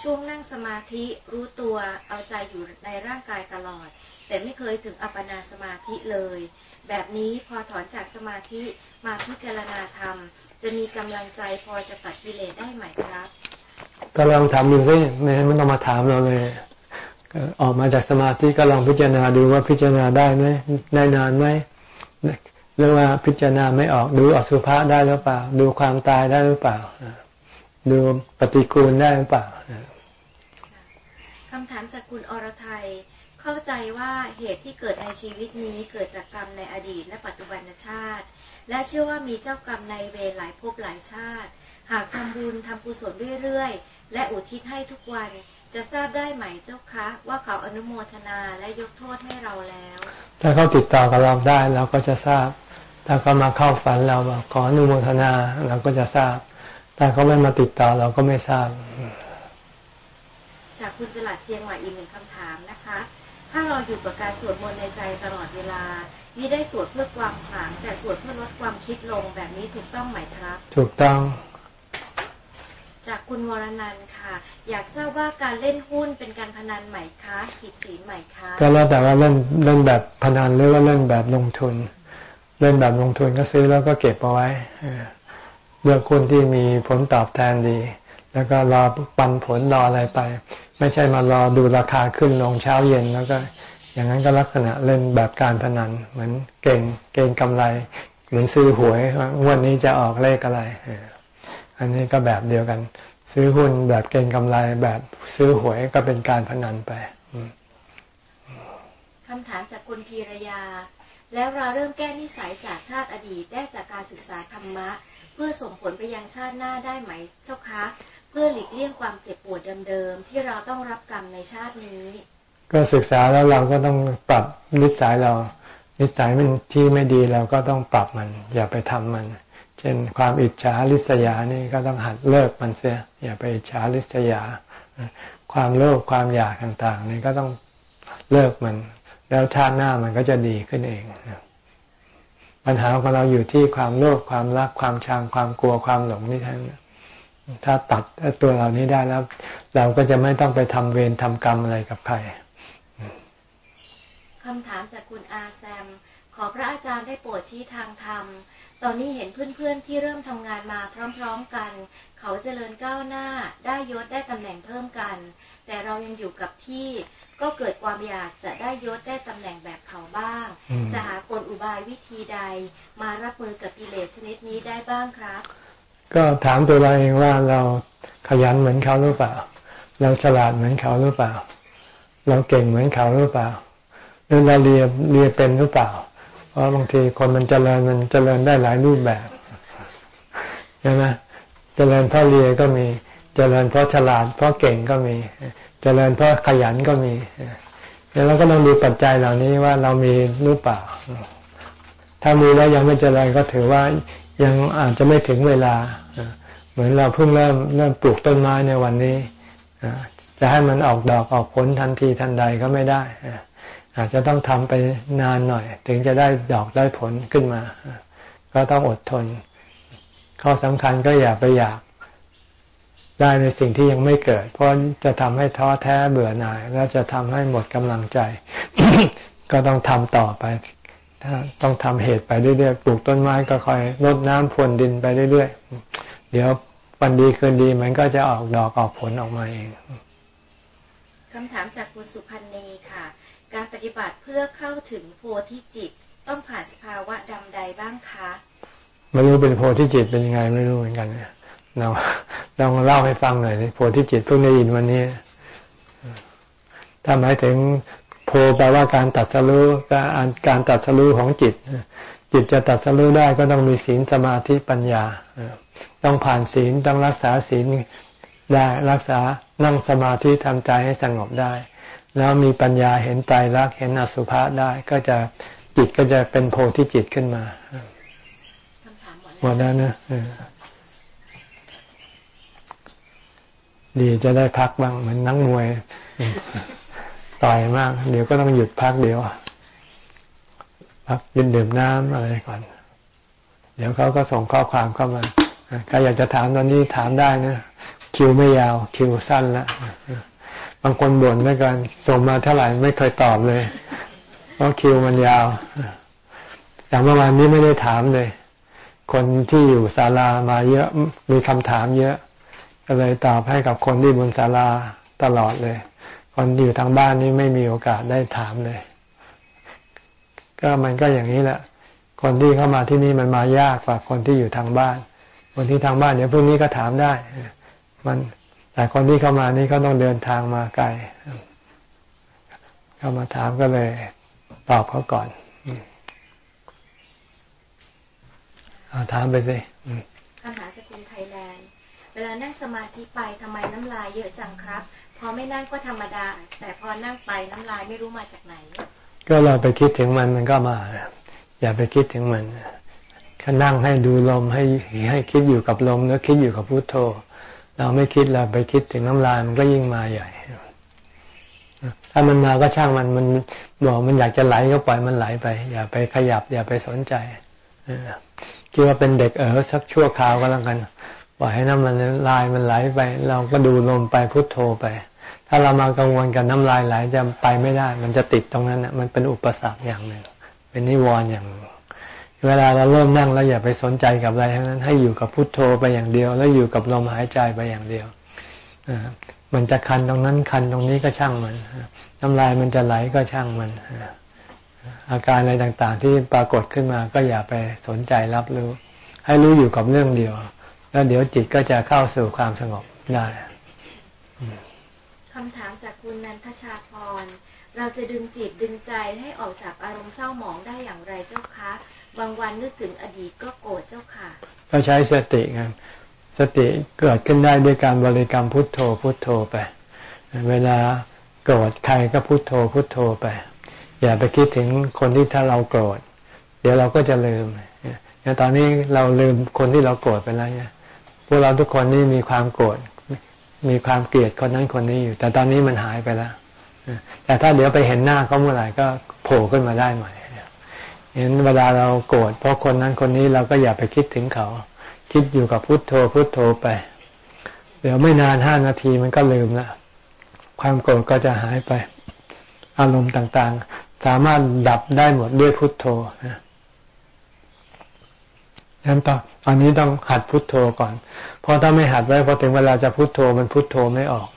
ช่วงนั่งสมาธิรู้ตัวเอาใจอยู่ในร่างกายตลอด แต่ไม่เคยถึงอัปปนาสมาธิเลย แบบนี้พอถอนจากสมาธิมาพิจารณาธรรม จะมีกำลังใจพอจะตัดกิเลสได้ไหมครับก็ลองทำดูสิไม่ไม่ต้องมาถามเราเลยออกมาจากสมาธิก็ลองพิจารณาดูว่าพิจารณาได้ไหมได้นานไหมเรื่องว่าพิจารณาไม่ออกดูอสุภะได้หรือเปล่า ดูความตายได้หรือเปล่า ดูปฏิกูลได้หรือเปล่าคำถามจากคุณอรไทย เข้าใจว่าเหตุที่เกิดในชีวิตนี้เกิดจากกรรมในอดีตและปัจจุบันชาติ และเชื่อว่ามีเจ้ากรรมในเวรหลายภพหลายชาติ หากทำบุญทำกุศลเรื่อยๆ และอุทิศให้ทุกวันจะทราบได้ไหมเจ้าคะ ว่าเขาอนุโมทนาและยกโทษให้เราแล้ว ถ้าเขาติดต่อกับเราได้เราก็จะทราบ ถ้าเขามาเข้าฝันเราบอกขออนุโมทนาเราก็จะทราบถ้าเขาไม่มาติดต่อเราก็ไม่ทราบ จากคุณจลัดเชียงใหม่อีกหนึ่งคำถามนะคะ ถ้าเราอยู่กับการสวดมนต์ในใจตลอดเวลานี่ได้สวดเพื่อความขลังแต่สวดเพื่อลดความคิดลงแบบนี้ถูกต้องไหมครับ ถูกต้อง จากคุณวรนันค่ะ อยากทราบว่าการเล่นหุ้นเป็นการพนันไหมคะผิดศีลไหมคะก็แล้วแต่ว่าเล่นเล่นแบบพนันหรือว่าเล่นแบบลงทุน เล่นแบบลงทุนก็ซื้อแล้วก็เก็บเอาไว้เลือกคนที่มีผลตอบแทนดี แล้วก็รอปันผลรออะไรไป ไม่ใช่มารอดูราคาขึ้นลงเช้าเย็นแล้วก็ อย่างนั้นก็ลักษณะเล่นแบบการพนัน เหมือนเก่งเก่งกำไร เหมือนซื้อหวยวันนี้จะออกเลขอะไร อันนี้ก็แบบเดียวกัน ซื้อหุ้นแบบเก่งกำไร แบบซื้อหวยก็เป็นการพนันไปคำถามจากคุณพีรยา แล้วเราเริ่มแก้นิสัยจากชาติอดีตได้จากการศึกษาธรรมะ เพื่อส่งผลไปยังชาติหน้าได้ไหมเจ้าคะ เพื่อหลีกเลี่ยงความเจ็บปวดเดิมๆที่เราต้องรับกรรมในชาตินี้ ก็ศึกษาแล้วเราก็ต้องปรับนิสัยเรา นิสัยมันที่ไม่ดีเราก็ต้องปรับมัน อย่าไปทำมัน เช่นความอิจฉาริษยานี่ก็ต้องหัดเลิกมันเสีย อย่าไปอิจฉาริษยา ความโลภความอยากต่างๆ นี่ก็ต้องเลิกมัน แล้วชาติหน้ามันก็จะดีขึ้นเองปัญหาของเราอยู่ที่ความโลภความรักความชังความกลัวความหลงนี่ทั้ง ถ้าตัดตัวเรานี้ได้แล้ว เราก็จะไม่ต้องไปทำเวรทำกรรมอะไรกับใครคำถามจากคุณอาแซม ขอพระอาจารย์ได้โปรดชี้ทางธรรม ตอนนี้เห็นเพื่อนๆที่เริ่มทำงานมาพร้อมๆกัน เขาเจริญก้าวหน้า ได้ยศได้ตำแหน่งเพิ่มกัน แต่เรายังอยู่กับที่ก็เกิดความอยากจะได้ยศได้ตำแหน่งแบบเขาบ้าง จะหากลอุบายวิธีใด มารับมือกับกิเลสชนิดนี้ได้บ้างครับ ก็ถามตัวเราเองว่าเราขยันเหมือนเขาหรือเปล่า เราฉลาดเหมือนเขาหรือเปล่า เราเก่งเหมือนเขาหรือเปล่าหรือเราเรียนเรียนเป็นหรือเปล่า เพราะบางทีคนมันเจริญมันเจริญได้หลายรูปแบบใช่ไหมเจริญเพราะเรียนก็มี เจริญเพราะฉลาด เพราะเก่งก็มี เจริญเพราะขยันก็มีแล้วเราก็ต้องดูปัจจัยเหล่านี้ว่าเรามีหรือเปล่า ถ้ามีแล้วยังไม่เจริญก็ถือว่า ยังอาจจะไม่ถึงเวลา เหมือนเราเพิ่งเริ่มเริ่มปลูกต้นไม้ในวันนี้จะให้มันออกดอกออกผลทันทีทันใดก็ไม่ได้ อาจจะต้องทำไปนานหน่อย ถึงจะได้ดอกได้ผลขึ้นมา ก็ต้องอดทน ข้อสำคัญก็อย่าไปอยากได้ในสิ่งที่ยังไม่เกิด เพราะจะทำให้ท้อแท้เบื่อหน่าย แล้วจะทำให้หมดกำลังใจ ก็ต้องทำต่อไป ถ้าต้องทำเหตุไปเรื่อยๆปลูกต้นไม้ก็คอยรดน้ำพรวนดินไปเรื่อยๆเดี๋ยววันดีคืนดีมันก็จะออกดอกออกผลออกมาเองคำถามจากคุณสุพันธ์นีค่ะ การปฏิบัติเพื่อเข้าถึงโพธิจิต ต้องผ่านสภาวะดำใดบ้างคะไม่รู้เป็นโพธิจิตเป็นยังไงไม่รู้เหมือนกันเนี่ยเราลองเล่าให้ฟังหน่อยโพธิจิตเพิ่งได้ยินวันนี้ถ้าหมายถึง โพแปลว่าการตัดสรู้การการตัดสรู้ของจิต จิตจะตัดสรู้ได้ก็ต้องมีศีลสมาธิปัญญา ต้องผ่านศีลต้องรักษาศีลได้รักษานั่งสมาธิทำใจให้สงบได้ แล้วมีปัญญาเห็นใจรักเห็นอสุภะได้ก็จะจิตก็จะเป็นโพธิจิตขึ้นมาหมดแล้วนะดีจะได้พักบ้างเหมือนนักมวย ต่อยมาก เดี๋ยวก็ต้องหยุดพักเดี๋ยวพักยืนดื่มน้ำอะไรก่อน เดี๋ยวเขาก็ส่งข้อความเข้ามาใครอยากจะถามตอนนี้ถามได้นะคิวไม่ยาว คิวสั้นละบางคนบ่นด้วยกันส่งมาเท่าไหร่ไม่เคยตอบเลย เพราะคิวมันยาวอย่างเมื่อวานนี้ไม่ได้ถามเลย คนที่อยู่ศาลามาเยอะมีคำถามเยอะก็เลยตอบให้กับคนที่บนศาลาตลอดเลย คนอยู่ทางบ้านนี่ไม่มีโอกาสได้ถามเลย ก็มันก็อย่างนี้แหละ คนที่เข้ามาที่นี่มันมายากกว่าคนที่อยู่ทางบ้าน คนที่ทางบ้านเดี๋ยวพรุ่งนี้ก็ถามได้ มันแต่คนที่เข้ามานี่เขาต้องเดินทางมาไกลเข้ามาถามก็เลยตอบเขาก่อนเอาถามไปสิคำถามจะเป็นไทยแลนด์ เวลานั่งสมาธิไปทำไมน้ำลายเยอะจังครับ พอไม่นั่งก็ธรรมดา แต่พอนั่งไปน้ำลายไม่รู้มาจากไหน ก็เราไปคิดถึงมันมันก็มา อย่าไปคิดถึงมันแค่นั่งให้ดูลมให้ให้คิดอยู่กับลมแล้วคิดอยู่กับพุโทโธ เราไม่คิดเราไปคิดถึงน้ำลายมันก็ยิ่งมาใหญ่ถ้ามันมาก็ช่างมันมันบอกมันอยากจะไหลก็ปล่อยมันไหลไป อย่าไปขยับ อย่าไปสนใจคิดว่าเป็นเด็กเออสักชั่วคราวก็แล้วกันปล่อยให้น้ำมันลายมันไหลไป เราก็ดูลมไปพุทโธไป ถ้าเรามากังวลกับน้ำลายไหลจะไปไม่ได้ มันจะติดตรงนั้นมันเป็นอุปสรรคอย่างหนึ่ง เป็นนิวรณ์อย่างเวลาเราเริ่มนั่งแล้วอย่าไปสนใจกับอะไรทั้งนั้น ให้อยู่กับพุทโธไปอย่างเดียว แล้วอยู่กับลมหายใจไปอย่างเดียวอมันจะคันตรงนั้นคันตรงนี้ก็ช่างมันน้ำลายมันจะไหลก็ช่างมันอาการอะไรต่างๆ ที่ปรากฏขึ้นมาก็อย่าไปสนใจรับรู้ ให้รู้อยู่กับเรื่องเดียว แล้วเดี๋ยวจิตก็จะเข้าสู่ความสงบได้ คำถามจากคุณนันทชาพร เราจะดึงจิตดึงใจให้ออกจากอารมณ์เศร้าหมองได้อย่างไรเจ้าคะ บางวันนึกถึงอดีตก็โกรธเจ้าค่ะ ก็ใช้สติไงสติเกิดขึ้นได้ด้วยการบริกรรมพุทโธพุทโธไป เวลาโกรธใครก็พุทโธพุทโธไป อย่าไปคิดถึงคนที่ถ้าเราโกรธ เดี๋ยวเราก็จะลืมตอนนี้เราลืมคนที่เราโกรธไปแล้วเนี่ยพวกเราทุกคนนี่มีความโกรธ มีความเกลียดคนนั้นคนนี้อยู่ แต่ตอนนี้มันหายไปแล้วแต่ถ้าเดี๋ยวไปเห็นหน้าเขาเมื่อไหร่ก็โผล่ขึ้นมาได้ใหม่เห็นเวลาเราโกรธเพราะคนนั้นคนนี้เราก็อย่าไปคิดถึงเขา คิดอยู่กับพุทโธพุทโธไป เดี๋ยวไม่นานห้านาทีมันก็ลืมละความโกรธก็จะหายไป อารมณ์ต่างๆ สามารถดับได้หมดด้วยพุทโธนะนั้นตอนอันนี้ต้องหัดพุทโธก่อน ราะถ้าไม่หัดไว้พอถึงเวลาจะพุทโธมันพุทโธไม่ออก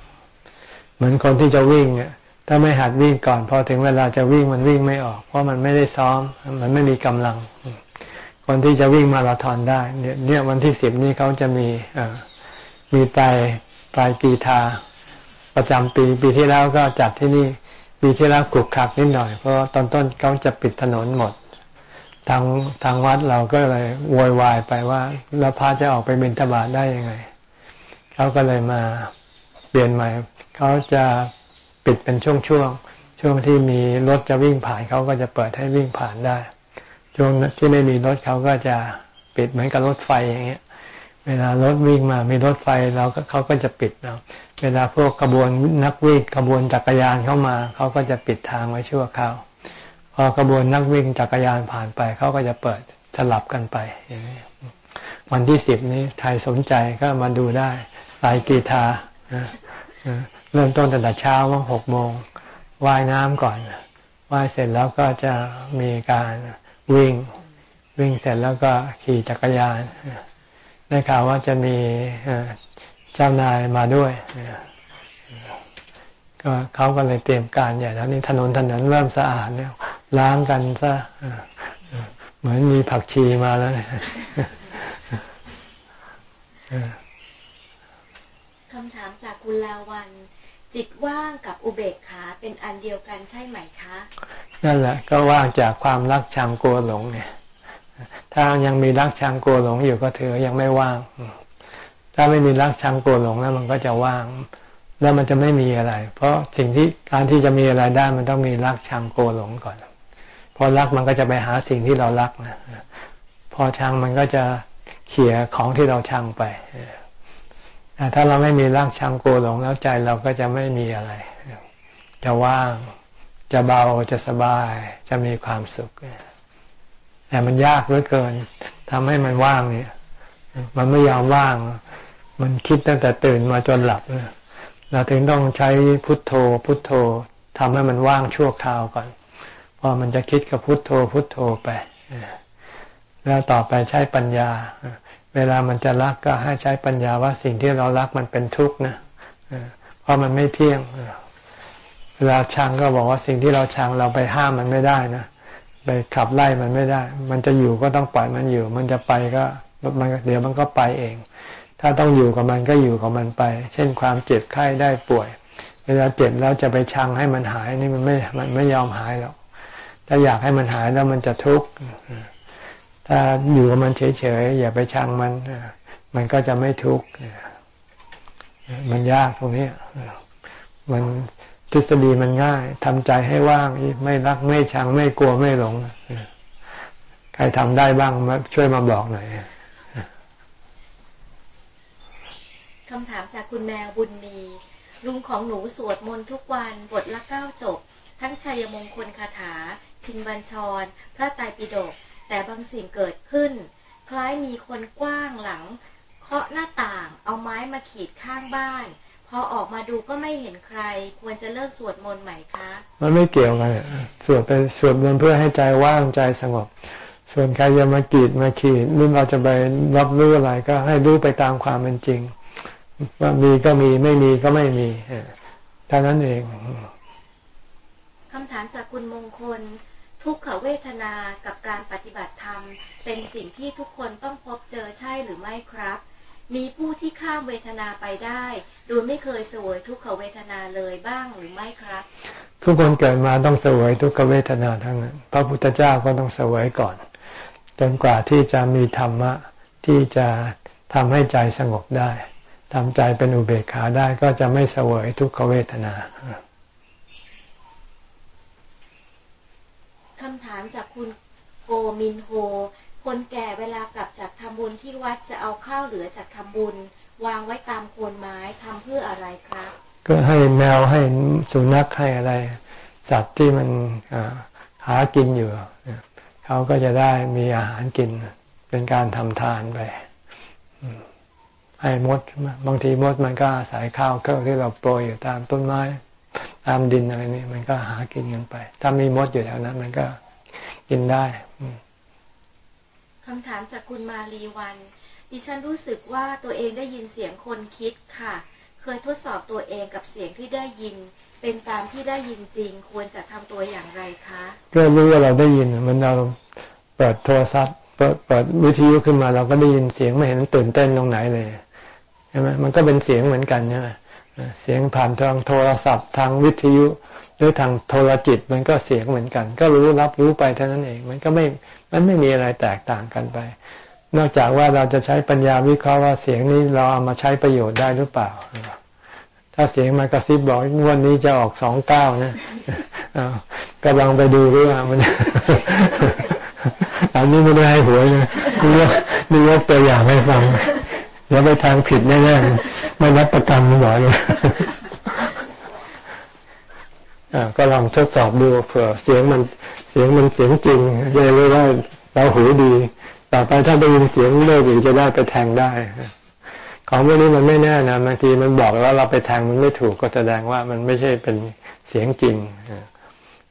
เหมือนคนที่จะวิ่งเนี่ยถ้าไม่หัดวิ่งก่อน พอถึงเวลาจะวิ่งมันวิ่งไม่ออก เพราะมันไม่ได้ซ้อม มันไม่มีกำลัง คนที่จะวิ่งมาราธอนได้ เนี่ยเนี่ยวันที่สิบนี้เขาจะมีเอมีไตไตกีทา ประจำปีปีที่แล้วก็จัดที่นี่ปีที่แล้วขลุกขลักนิดหน่อยเพราะตอนต้นเขาจะปิดถนนหมด ทางทางวัดเราก็เลยโวยวายไปว่าแล้วพระจะออกไปบิณฑบาตได้ยังไงเขาก็เลยมาเปลี่ยนใหม่เขาจะปิดเป็นช่วงช่วงช่วงที่มีรถจะวิ่งผ่านเขาก็จะเปิดให้วิ่งผ่านได้ ช่วงที่ไม่มีรถเขาก็จะปิดเหมือนกับรถไฟอย่างเงี้ย เวลารถวิ่งมา มีรถไฟเราก็เขาก็จะปิดเนาะเวลาพวกกระบวนนักวิ่งกระบวนจักรยานเข้ามาเขาก็จะปิดทางไว้ชั่วคราว อกระบวนนักวิ่งจักรยานผ่านไป เขาก็จะเปิดสลับกันไป วันที่สิบนี้ใครสนใจก็มาดูได้สายกีตาเริ่มต้นตั้งแต่เช้าว่าหกโมงว่ายน้ำก่อนว่ายเสร็จแล้วก็จะมีการวิ่งวิ่งเสร็จแล้วก็ขี่จักรยานได้ข่าวว่าจะมีเจ้านายมาด้วย ก็เขาก็เลยเตรียมการใหญ่แล้วนี่ถนนถนนเริ่มสะอาดแล้วล้างกันซะเหมือนมีผักชีมาแล้วคำถามจากคุณลาวัน จิตว่างกับอุเบกขาเป็นอันเดียวกันใช่ไหมคะ นั่นแหละ ก็ว่างจากความรักชังกลัวหลงเนี่ย ถ้ายังมีรักชังกลัวหลงอยู่ก็ถือยังไม่ว่าง ถ้าไม่มีรักชังกลัวหลงแล้วมันก็จะว่าง แล้วมันจะไม่มีอะไร เพราะสิ่งที่การที่จะมีอะไรได้มันต้องมีรักชังโกหลงก่อน พอรักมันก็จะไปหาสิ่งที่เรารักนะพอชังมันก็จะเขี่ยของที่เราชังไปถ้าเราไม่มีรักชังโกหลงแล้วใจเราก็จะไม่มีอะไร จะว่าง จะเบา จะสบาย จะมีความสุข แต่มันยากเหลือเกินทำให้มันว่างเนี่ย มันไม่ยอมว่าง มันคิดตั้งแต่ตื่นมาจนหลับเนี่ย เราถึงต้องใช้พุทโธ พุทโธทำให้มันว่างชั่วคราวก่อนพอมันจะคิดกับพุทโธ พุทโธไปแล้วต่อไปใช้ปัญญา เวลามันจะรักก็ให้ใช้ปัญญาว่าสิ่งที่เรารักมันเป็นทุกข์นะเพราะมันไม่เที่ยงเวลาชังก็บอกว่าสิ่งที่เราชังเราไปห้ามมันไม่ได้นะไปขับไล่มันไม่ได้ มันจะอยู่ก็ต้องปล่อยมันอยู่ มันจะไปก็มันเดี๋ยวมันก็ไปเอง ถ้าต้องอยู่กับมันก็อยู่กับมันไป เช่นความเจ็บไข้ได้ป่วย เวลาเจ็บแล้วจะไปชังให้มันหายนี่มันไม่ มันไม่ยอมหายหรอก ถ้าอยากให้มันหายแล้วมันจะทุกข์ ถ้าอยู่กับมันเฉยๆอย่าไปชังมัน มันก็จะไม่ทุกข์ มันยากตรงนี้ มันทฤษฎีมันง่ายทำใจให้ว่างไม่รักไม่ชังไม่กลัวไม่หลง ใครทำได้บ้างมาช่วยมาบอกหน่อย คำถามจากคุณแมวบุญมี ลุงของหนูสวดมนต์ทุกวันบทละเก้าจบ ทั้งชัยมงคลคาถา ชินบัญชร พระไตรปิฎกแต่บางสิ่งเกิดขึ้น คล้ายมีคนกว้างหลัง เคาะหน้าต่างเอาไม้มาขีดข้างบ้าน พอออกมาดูก็ไม่เห็นใคร ควรจะเลิกสวดมนต์ไหมคะ มันไม่เกี่ยวกันสวดเป็นสวดมนต์เพื่อให้ใจว่างใจสงบส่วนใครจะมากีดมาขีดหรือเราจะไปรับรู้อะไรก็ให้รู้ไปตามความเป็นจริง ว่ามีก็มีไม่มีก็ไม่มีเท่านั้นเองคำถามจากคุณมงคล ทุกขเวทนากับการปฏิบัติธรรม เป็นสิ่งที่ทุกคนต้องพบเจอใช่หรือไม่ครับ มีผู้ที่ข้ามเวทนาไปได้โดยไม่เคยสวยทุกขเวทนาเลยบ้างหรือไม่ครับ ทุกคนเกิดมาต้องสวยทุกขเวทนาทั้งนั้น พระพุทธเจ้าก็ต้องสวยก่อน จนกว่าที่จะมีธรรมะที่จะทำให้ใจสงบได้ ทำใจเป็นอุเบกขาได้ก็จะไม่เสวยทุกขเวทนาคำถามจากคุณโกมินโฮ คนแก่เวลากลับจากทำบุญที่วัดจะเอาข้าวเหลือจากทำบุญ วางไว้ตามโคนไม้ทำเพื่ออะไรครับ ก็ให้แมวให้สุนัขให้อะไร สัตว์ที่มันหากินอยู่เขาก็จะได้มีอาหารกิน เป็นการทำทานไป ให้มด บางทีมดมันก็อาศัยข้าวเครื่องที่เราโปรยอยู่ตามต้นไม้ตามดินอะไรนี่มันก็หากินกันไป ถ้ามีมดอยู่แถวนั้น มันก็กินได้คำถามจากคุณมาลีวัน ดิฉันรู้สึกว่าตัวเองได้ยินเสียงคนคิดค่ะ เคยทดสอบตัวเองกับเสียงที่ได้ยิน เป็นตามที่ได้ยินจริง ควรจะทำตัวอย่างไรคะก็รู้ว่าเราได้ยินมันเราเปิดโทรศัพท์เปิดเปิดวิทยุขึ้นมาเราก็ได้ยินเสียงไม่เห็นตื่นเต้นตรงไหนเลย ใช่ไหมมันก็เป็นเสียงเหมือนกันใช่ไหมเสียงผ่านทางโทรศัพท์ ทางวิทยุหรือทางโทรจิตมันก็เสียงเหมือนกัน ก็รู้รับรู้ไปเท่านั้นเอง มันก็ไม่มันไม่มีอะไรแตกต่างกันไป นอกจากว่าเราจะใช้ปัญญาวิเคราะห์ว่าเสียงนี้เราเอามาใช้ประโยชน์ได้หรือเปล่า ถ้าเสียงมากระซิบบอกวันนี้จะออกสองเก้านะกำลังไปดูเรื่องมันอันนี้ไม่ได้ให้หวยนะนี่ยกนี่ยกตัวอย่างให้ฟัง เดี๋ยวไปทางผิดแน่ๆไม่รับประกันบอกเลยก็ลองทดสอบดูเผื่อเสียงมันเสียงมันเสียงจริงจะรู้ว่าเราหูดี ต่อไปถ้าได้ยินเสียงเลิกอีกจะได้ไปแทงได้ ของพวกนี้มันไม่แน่นะบางทีมันบอกแล้วเราไปแทงมันไม่ถูกก็แสดงว่ามันไม่ใช่เป็นเสียงจริง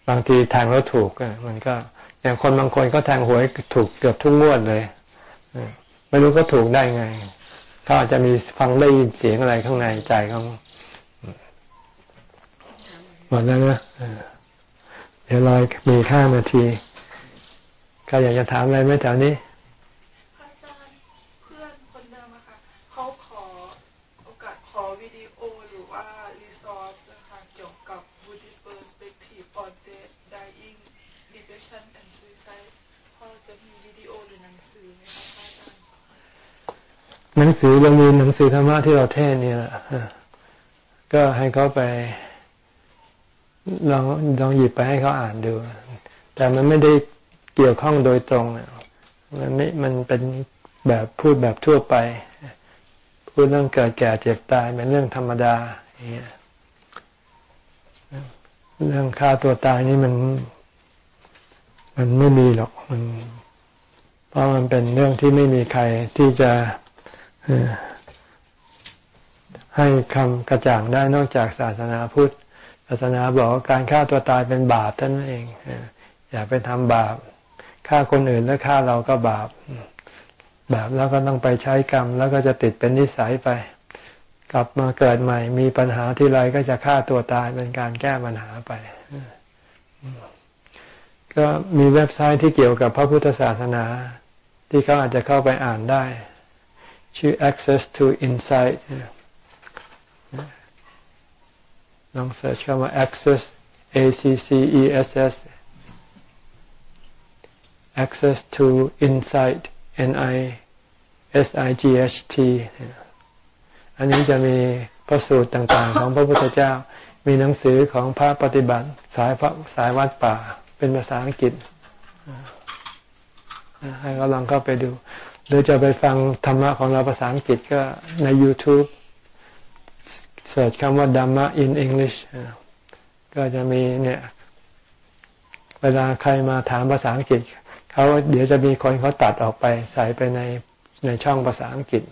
บางทีแทงแล้วถูกมันก็ อย่างคนบางคนก็แทงหวยถูกเกือบทุกงวดเลยไม่รู้ก็ถูกได้ไง เขาอาจจะมีฟังได้ยินเสียงอะไรข้างในใจเขาหมดแล้วนะเดี๋ยวรอมีข้านาทีใครอยากจะถามอะไรไหมแถวนี้อาจารย์เพื่อนคนเดิมอะค่ะเขาขอโอกาสขอวิดีโอหรือว่ารีซอสนะคะเกี่ยวกับ Buddhist perspective on death dying depression and suicide พอจะมีวิดีโอหรือหนังสือไหมคะอาจารย์ หนังสือเรามีหนังสือธรรมะที่เราเทศนี่แหละก็ให้เขาไปลองลองหยิบไปให้เขาอ่านดู แต่มันไม่ได้เกี่ยวข้องโดยตรงมันไม่มันเป็นแบบพูดแบบทั่วไป พูดเรื่องเกิดแก่เจ็บตายเป็นเรื่องธรรมดาอย่างเงี้ยเรื่องฆ่าตัวตายนี่มัน มันไม่มีหรอกมัน เพราะมันเป็นเรื่องที่ไม่มีใครที่จะ ให้คำกระจ่างได้นอกจากศาสนาพุทธ ศาสนาบอกว่าการฆ่าตัวตายเป็นบาปท่านเอง อย่าไปทำบาปฆ่าคนอื่นแล้วฆ่าเราก็บาป บาปแล้วก็ต้องไปใช้กรรม แล้วก็จะติดเป็นนิสัยไป กลับมาเกิดใหม่ มีปัญหาที่ไรก็จะฆ่าตัวตายเป็นการแก้ปัญหาไปก็มีเว็บไซต์ที่เกี่ยวกับพระพุทธศาสนา ที่เขาอาจจะเข้าไปอ่านได้ ชื่อ access to insight ลองเสิร์ชคำว่า access a c c e s s access to insight n i s i g h t อันนี้จะมีพระสูตรต่างๆ ของพระพุทธเจ้า มีหนังสือของพระปฏิบัติ สายพระสายวัดป่า เป็นภาษาอังกฤษให้ก็ลองเข้าไปดู หรือจะไปฟังธรรมะของเราภาษาอังกฤษก็ใน YouTube เสิร์ชคำว่า Dhamma in English ก็จะมีเนี่ย เวลาใครมาถามภาษาอังกฤษเขาเดี๋ยวจะมีคนเขาตัดออกไป ใส่ไปในในช่องภาษาอังกฤษ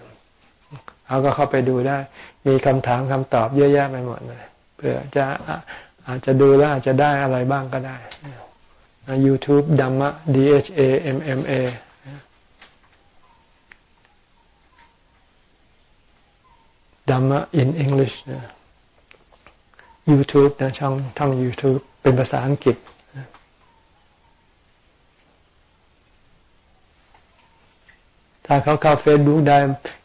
เขาก็เข้าไปดูได้ มีคำถามคำตอบเยอะแยะไปหมดเลยเพื่อจะอาจจะดูแล้วอาจจะได้อะไรบ้างก็ได้ YouTube ดัมมะ D H A M M A Dhamma in English นะ YouTube นะช่องท่อง YouTube เป็นภาษาอังกฤษ ถ้าเขาเข้าเฟซบุ๊กได้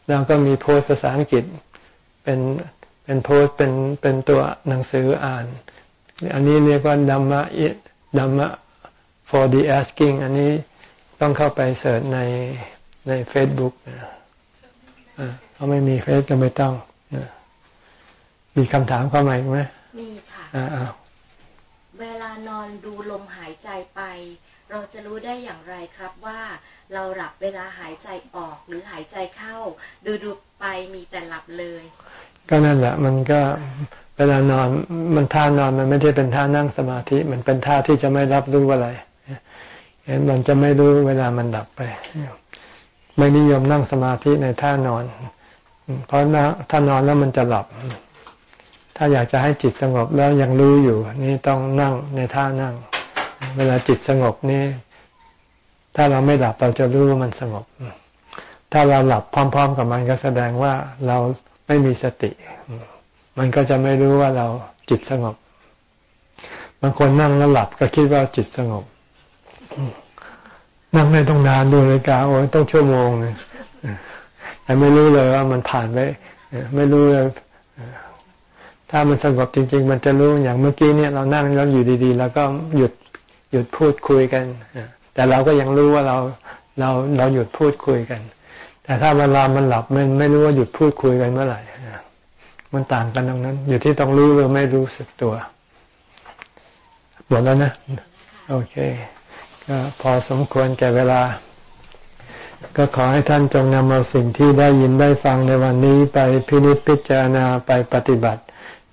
เราก็มีโพสต์ภาษาอังกฤษ เป็นเป็นโพสต์เป็นเป็นตัวหนังสืออ่าน อันนี้เรียกว่าดัมมะดัมมะ for the asking อันนี้ต้องเข้าไป search ในใน Facebook เขาไม่มีเฟซก็ไม่ต้อง มีคำถามเข้ามาอีกไหมมีค่ะอ่าเวลานอนดูลมหายใจไป เราจะรู้ได้อย่างไรครับว่า เราหลับเวลาหายใจออกหรือหายใจเข้า ดูดูไปมีแต่หลับเลย ก็นั่นแหละ มันก็เวลานอนมันท่านอนมันไม่ได้เป็นท่านั่งสมาธิ มันเป็นท่าที่จะไม่รับรู้อะไรเห็นมันจะไม่รู้เวลามันดับไปไม่นิยมนั่งสมาธิในท่านอน เพราะถ้านอนแล้วมันจะหลับ ถ้าอยากจะให้จิตสงบแล้วยังรู้อยู่ นี่ต้องนั่งในท่านั่ง เวลาจิตสงบนี่ ถ้าเราไม่หลับเราจะรู้ว่ามันสงบ ถ้าเราหลับพร้อม ๆ กับมันก็แสดงว่าเราไม่มีสติ มันก็จะไม่รู้ว่าเราจิตสงบ บางคนนั่งแล้วหลับก็คิดว่าจิตสงบ นั่งไม่ต้องนานดูเลยกาโอ้ยต้องชั่วโมงเลยแต่ไม่รู้เลยว่ามันผ่านไปไม่รู้เลย ถ้ามันสงบจริง ๆ มันจะรู้อย่างเมื่อกี้เนี่ยเรานั่งแล้วอยู่ดีๆ แล้วก็หยุดหยุดพูดคุยกัน แต่เราก็ยังรู้ว่าเราเราเราหยุดพูดคุยกัน แต่ถ้าเวลามันหลับมันไม่รู้ว่าหยุดพูดคุยกันเมื่อไหร่มันต่างกันตรงนั้น อยู่ที่ต้องรู้หรือไม่รู้สึกตัวหมดแล้วนะ โอเค ก็พอสมควรแก่เวลา ก็ขอให้ท่านจงนำเอาสิ่งที่ได้ยินได้ฟังในวันนี้ไปพินิจพิจารณาไปปฏิบัติ